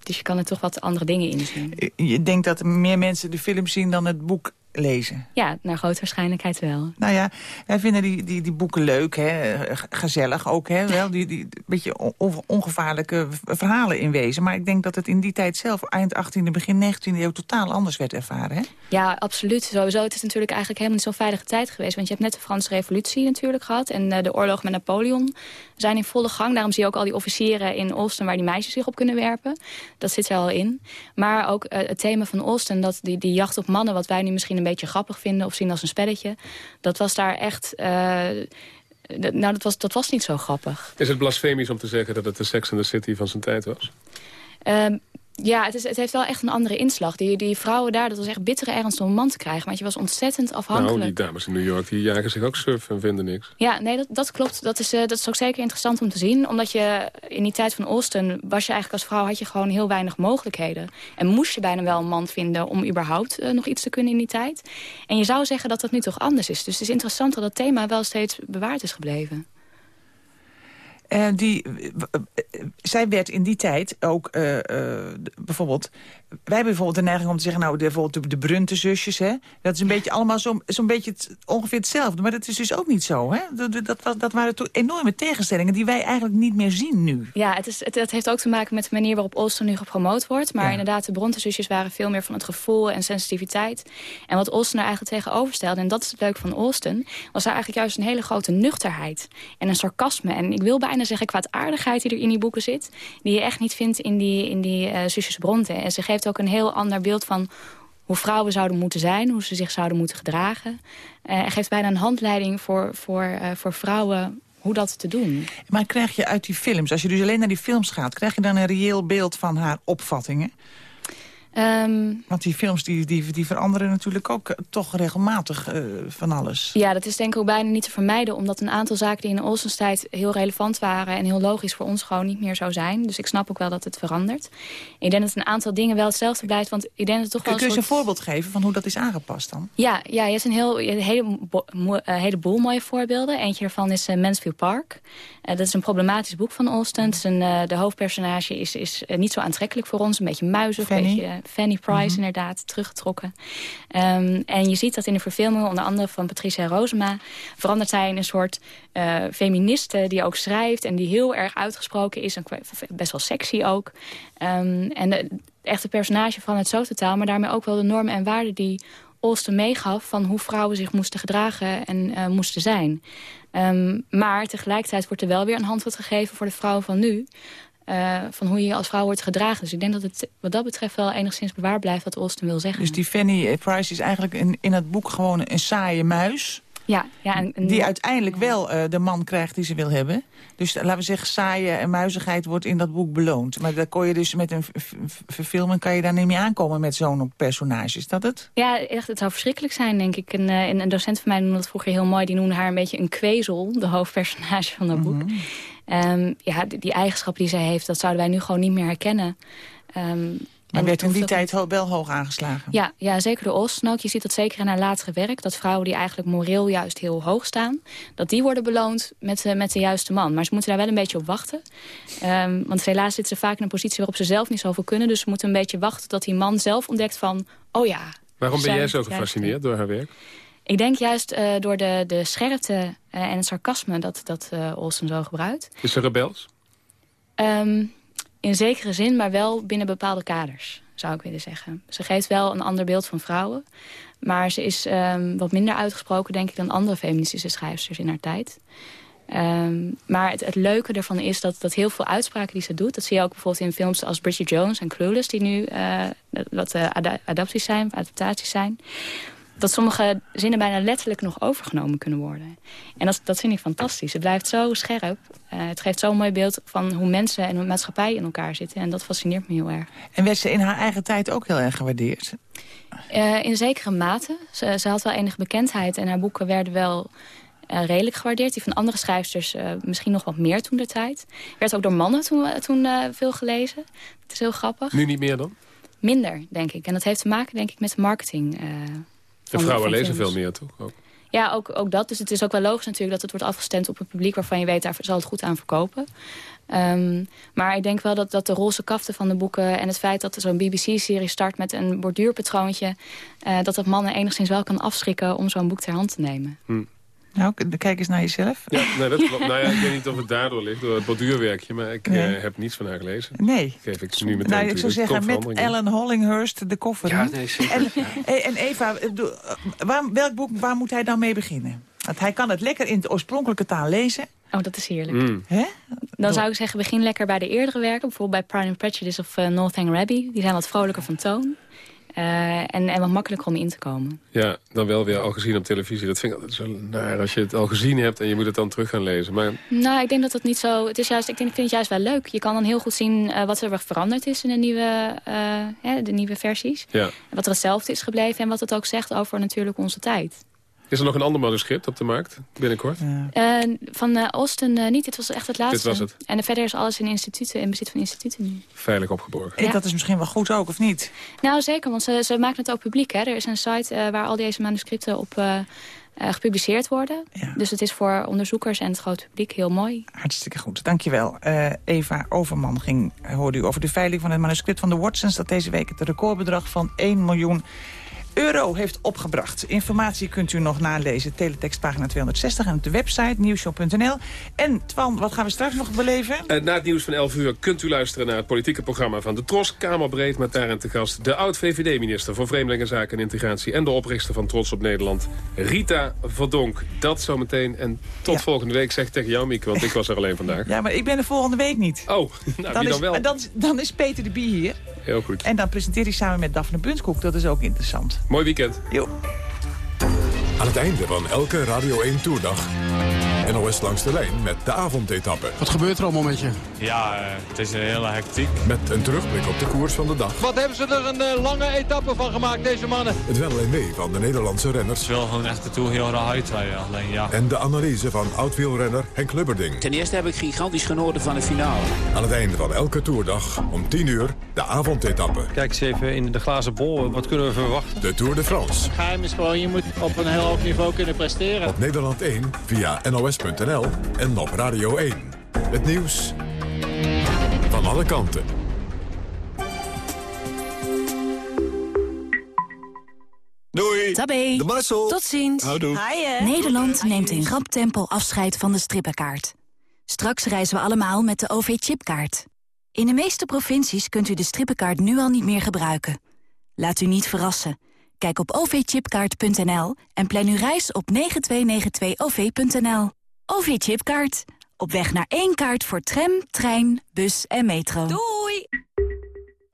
dus je kan er toch wat andere dingen in zien. Je denkt dat meer mensen de film zien dan het boek lezen? Ja, naar grote waarschijnlijkheid wel. Nou ja, wij vinden die, die, die boeken leuk, hè? gezellig ook. Hè? Wel, die, die beetje ongevaarlijke verhalen in wezen. Maar ik denk dat het in die tijd zelf, eind 18e, begin 19e eeuw... totaal anders werd ervaren. Hè? Ja, absoluut. Sowieso. Het is natuurlijk eigenlijk helemaal niet zo'n veilige tijd geweest. Want je hebt net de Franse revolutie natuurlijk gehad... en uh, de oorlog met Napoleon zijn in volle gang. Daarom zie je ook al die officieren in Olsten... waar die meisjes zich op kunnen werpen. Dat zit er al in. Maar ook uh, het thema van Olsten, dat die, die jacht op mannen... wat wij nu misschien een beetje grappig vinden of zien als een spelletje... dat was daar echt... Uh, nou, dat was, dat was niet zo grappig. Is het blasfemisch om te zeggen dat het de Sex and the City van zijn tijd was? Uh, ja, het, is, het heeft wel echt een andere inslag. Die, die vrouwen daar, dat was echt bittere ernst om een man te krijgen. Want je was ontzettend afhankelijk. Nou, die dames in New York, die jagen zich ook surf en vinden niks. Ja, nee, dat, dat klopt. Dat is, uh, dat is ook zeker interessant om te zien. Omdat je in die tijd van Austin, was je eigenlijk als vrouw... had je gewoon heel weinig mogelijkheden. En moest je bijna wel een man vinden om überhaupt uh, nog iets te kunnen in die tijd. En je zou zeggen dat dat nu toch anders is. Dus het is interessant dat dat thema wel steeds bewaard is gebleven. Uh, die, zij werd in die tijd ook uh, uh, bijvoorbeeld... Wij hebben bijvoorbeeld de neiging om te zeggen... nou, de, bijvoorbeeld de, Brunte-zusjes, hè? Dat is een beetje allemaal zo'n zo beetje ongeveer hetzelfde. Maar dat is dus ook niet zo, hè? Dat, dat, dat waren toch enorme tegenstellingen... die wij eigenlijk niet meer zien nu. Ja, het, is, het, heeft ook te maken met de manier waarop Olsen nu gepromoot wordt. Maar inderdaad, de Bronte-zusjes waren veel meer van het gevoel en sensitiviteit. En wat Olsen er eigenlijk tegenover stelde... en dat is het leuke van Olsten... was daar eigenlijk juist een hele grote nuchterheid. En een sarcasme. En ik wil bijna zeggen kwaadaardigheid die er in die boeken zit... die je echt niet vindt in die, in die uh, Bronte. En ze geeft ook een heel ander beeld van hoe vrouwen zouden moeten zijn, hoe ze zich zouden moeten gedragen. Uh, er geeft bijna een handleiding voor, voor, uh, voor vrouwen hoe dat te doen. Maar krijg je uit die films, als je dus alleen naar die films gaat... krijg je dan een reëel beeld van haar opvattingen? Um, Want die films die, die, die veranderen natuurlijk ook eh, toch regelmatig uh, van alles. Ja, dat is denk ik ook bijna niet te vermijden. Omdat een aantal zaken die in de Olsens tijd heel relevant waren... en heel logisch voor ons gewoon niet meer zo zijn. Dus ik snap ook wel dat het verandert. ik denk dat een aantal dingen wel hetzelfde blijft. Want ik denk dat het toch wel Kun je eens een voorbeeld geven van hoe dat is aangepast dan? Ja, ja je hebt een, heel, een hele, heleboel mooie voorbeelden. Eentje daarvan is uh, Mansfield Park. dat is een problematisch boek van Olsten. de hoofdpersonage is, is niet zo aantrekkelijk voor ons. Een beetje muizig, een beetje Fanny Price mhm. inderdaad, teruggetrokken. Um, en je ziet dat in de verfilming, onder andere van Patricia Rosema... verandert zij in een soort uh, feministe die ook schrijft... en die heel erg uitgesproken is, en best wel sexy ook. Um, en de, echte personage van het zo totaal... maar daarmee ook wel de normen en waarden die Olsten meegaf... van hoe vrouwen zich moesten gedragen en uh, moesten zijn. Um, maar tegelijkertijd wordt er wel weer een handvat gegeven voor de vrouwen van nu... Uh, van hoe je als vrouw wordt gedragen. Dus ik denk dat het wat dat betreft wel enigszins bewaard blijft wat Austin wil zeggen. Dus die Fanny Price is eigenlijk in, in het boek gewoon een saaie muis. Ja, ja en, die uiteindelijk wel uh, de man krijgt die ze wil hebben. Dus laten we zeggen, saaie en muizigheid wordt in dat boek beloond. Maar daar kon je dus met een verfilming kan je daar niet meer aankomen met zo'n personage. Is dat het? Ja, echt, het zou verschrikkelijk zijn, denk ik. Een, een docent van mij noemde dat vroeger heel mooi. Die noemde haar een beetje een kwezel, de hoofdpersonage van dat boek. Mm Um, ja, die, die eigenschappen die zij heeft, dat zouden wij nu gewoon niet meer herkennen. Um, maar werd in die tijd wel hoog aangeslagen? Ja, ja zeker de Olsen ook. Je ziet dat zeker in haar latere werk. Dat vrouwen die eigenlijk moreel juist heel hoog staan... dat die worden beloond met, uh, met de juiste man. Maar ze moeten daar wel een beetje op wachten. Um, want helaas zitten ze vaak in een positie waarop ze zelf niet zoveel kunnen. Dus ze moeten een beetje wachten tot die man zelf ontdekt van... oh ja... Waarom ben jij zo gefascineerd door haar werk? Ik denk juist uh, door de, de scherpte uh, en het sarcasme dat, dat uh, Olsen zo gebruikt. Is ze rebels? Um, in zekere zin, maar wel binnen bepaalde kaders, zou ik willen zeggen. Ze geeft wel een ander beeld van vrouwen. Maar ze is um, wat minder uitgesproken, denk ik, dan andere feministische schrijfsters in haar tijd. Um, maar het, het, leuke ervan is dat, dat heel veel uitspraken die ze doet... dat zie je ook bijvoorbeeld in films als Bridget Jones en Clueless... die nu uh, wat uh, adapties zijn, adaptaties zijn dat sommige zinnen bijna letterlijk nog overgenomen kunnen worden. En dat, dat vind ik fantastisch. Het blijft zo scherp. Uh, het geeft zo'n mooi beeld van hoe mensen en hoe maatschappij in elkaar zitten. En dat fascineert me heel erg. En werd ze in haar eigen tijd ook heel erg gewaardeerd? Uh, in zekere mate. Ze, ze, had wel enige bekendheid en haar boeken werden wel uh, redelijk gewaardeerd. Die van andere schrijfsters misschien nog wat meer toen de tijd. Werd ook door mannen toen, toen veel gelezen. Het is heel grappig. Nu niet meer dan? Minder, denk ik. En dat heeft te maken, denk ik, met de marketing en vrouwen lezen veel meer, toch? Ook. Ja, ook, ook dat. Dus het is ook wel logisch natuurlijk dat het wordt afgestemd op een publiek... waarvan je weet, daar zal het goed aan verkopen. Um, maar ik denk wel dat, dat de roze kaften van de boeken... en het feit dat er zo'n BBC-serie start met een borduurpatroontje... Uh, dat dat mannen enigszins wel kan afschrikken om zo'n boek ter hand te nemen. Hm. Nou, kijk eens naar jezelf. Ja, nee, dat klopt. nou ja, ik weet niet of het daardoor ligt, door het borduurwerkje. Maar ik nee. uh, heb niets van haar gelezen. Nee. Geef ik nu meteen Nou, ik zou zeggen, met Ellen Hollinghurst de koffer. Ja, nee, zeker. En, en Eva, waar, welk boek, waar moet hij dan mee beginnen? Want hij kan het lekker in de oorspronkelijke taal lezen. Oh, dat is heerlijk. Mm. Dan zou ik zeggen, begin lekker bij de eerdere werken. Bijvoorbeeld bij Pride and Prejudice of uh, Northanger Abbey. Die zijn wat vrolijker van toon. Uh, en, en wat makkelijker om in te komen. Ja, dan wel weer al gezien op televisie. Dat vind ik altijd zo naar als je het al gezien hebt en je moet het dan terug gaan lezen. Maar... Nou, ik denk dat dat niet zo... Het is juist, ik, denk, ik vind het juist wel leuk. Je kan dan heel goed zien uh, wat er veranderd is in de nieuwe, uh, de nieuwe versies. Ja. Wat er hetzelfde is gebleven en wat het ook zegt over natuurlijk onze tijd. Is er nog een ander manuscript op de markt binnenkort? Uh, van uh, Austin uh, niet. Dit was echt het laatste. Dit was het. En verder is alles in, instituten, in bezit van instituten nu. Veilig opgeborgen. Ja. Dat is misschien wel goed ook, of niet? Nou, zeker. Want ze, ze maken het ook publiek. Hè. Er is een site waar al deze manuscripten op gepubliceerd worden. Ja. Dus het is voor onderzoekers en het grote publiek heel mooi. Hartstikke goed. Dankjewel. Eva Overman ging, hoorde u over de veiling van het manuscript van de Watsons... dat deze week het recordbedrag van 1 miljoen euro heeft opgebracht. Informatie kunt u nog nalezen. Teletextpagina 260 en op de website nieuwshow.nl. En Twan, wat gaan we straks nog beleven? Uh, na het nieuws van 11 uur kunt u luisteren naar het politieke programma van de Tros. Kamerbreed met daarin te gast de oud-VVD-minister voor Vreemdelingenzaken en Integratie... en de oprichter van Trots op Nederland, Rita Verdonk. Dat zometeen. En tot volgende week, zeg tegen jou, Mieke, want ik was er alleen vandaag. Ja, maar ik ben er volgende week niet. Oh, nou, dan, dan is, wel? Dan, dan is Peter de Bie hier. Heel goed. En dan presenteert hij samen met Daphne Bunskoek. Dat is ook interessant. Mooi weekend. Jo. Aan het einde van elke Radio 1 Toerdag. NOS langs de lijn met de avondetappe. Wat gebeurt er allemaal met je? Ja, uh, het is een hele hectiek. Met een terugblik op de koers van de dag. Wat hebben ze er een uh, lange etappe van gemaakt, deze mannen? Het wel en mee van de Nederlandse renners. Ik wil gewoon echt de raar uitrijden, alleen ja. En de analyse van oud-wielrenner Henk Lubberding. Ten eerste heb ik gigantisch genoten van de finale. Aan het einde van elke toerdag om 10 uur de avondetappe. Kijk eens even in de glazen bol, wat kunnen we verwachten? De Tour de France. Het geheim is gewoon, je moet op een heel hoog niveau kunnen presteren. Op Nederland 1 via nos.nl en op Radio 1. Het nieuws van alle kanten. Doei. Tabé. De Marcel. Tot ziens. Houdoe. Nederland neemt in rap tempo afscheid van de strippenkaart. Straks reizen we allemaal met de OV-chipkaart. In de meeste provincies kunt u de strippenkaart nu al niet meer gebruiken. Laat u niet verrassen. Kijk op ovchipkaart.nl en plan uw reis op 9292-OV.nL. OV-chipkaart. Op weg naar één kaart voor tram, trein, bus en metro. Doei!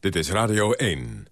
Dit is Radio 1.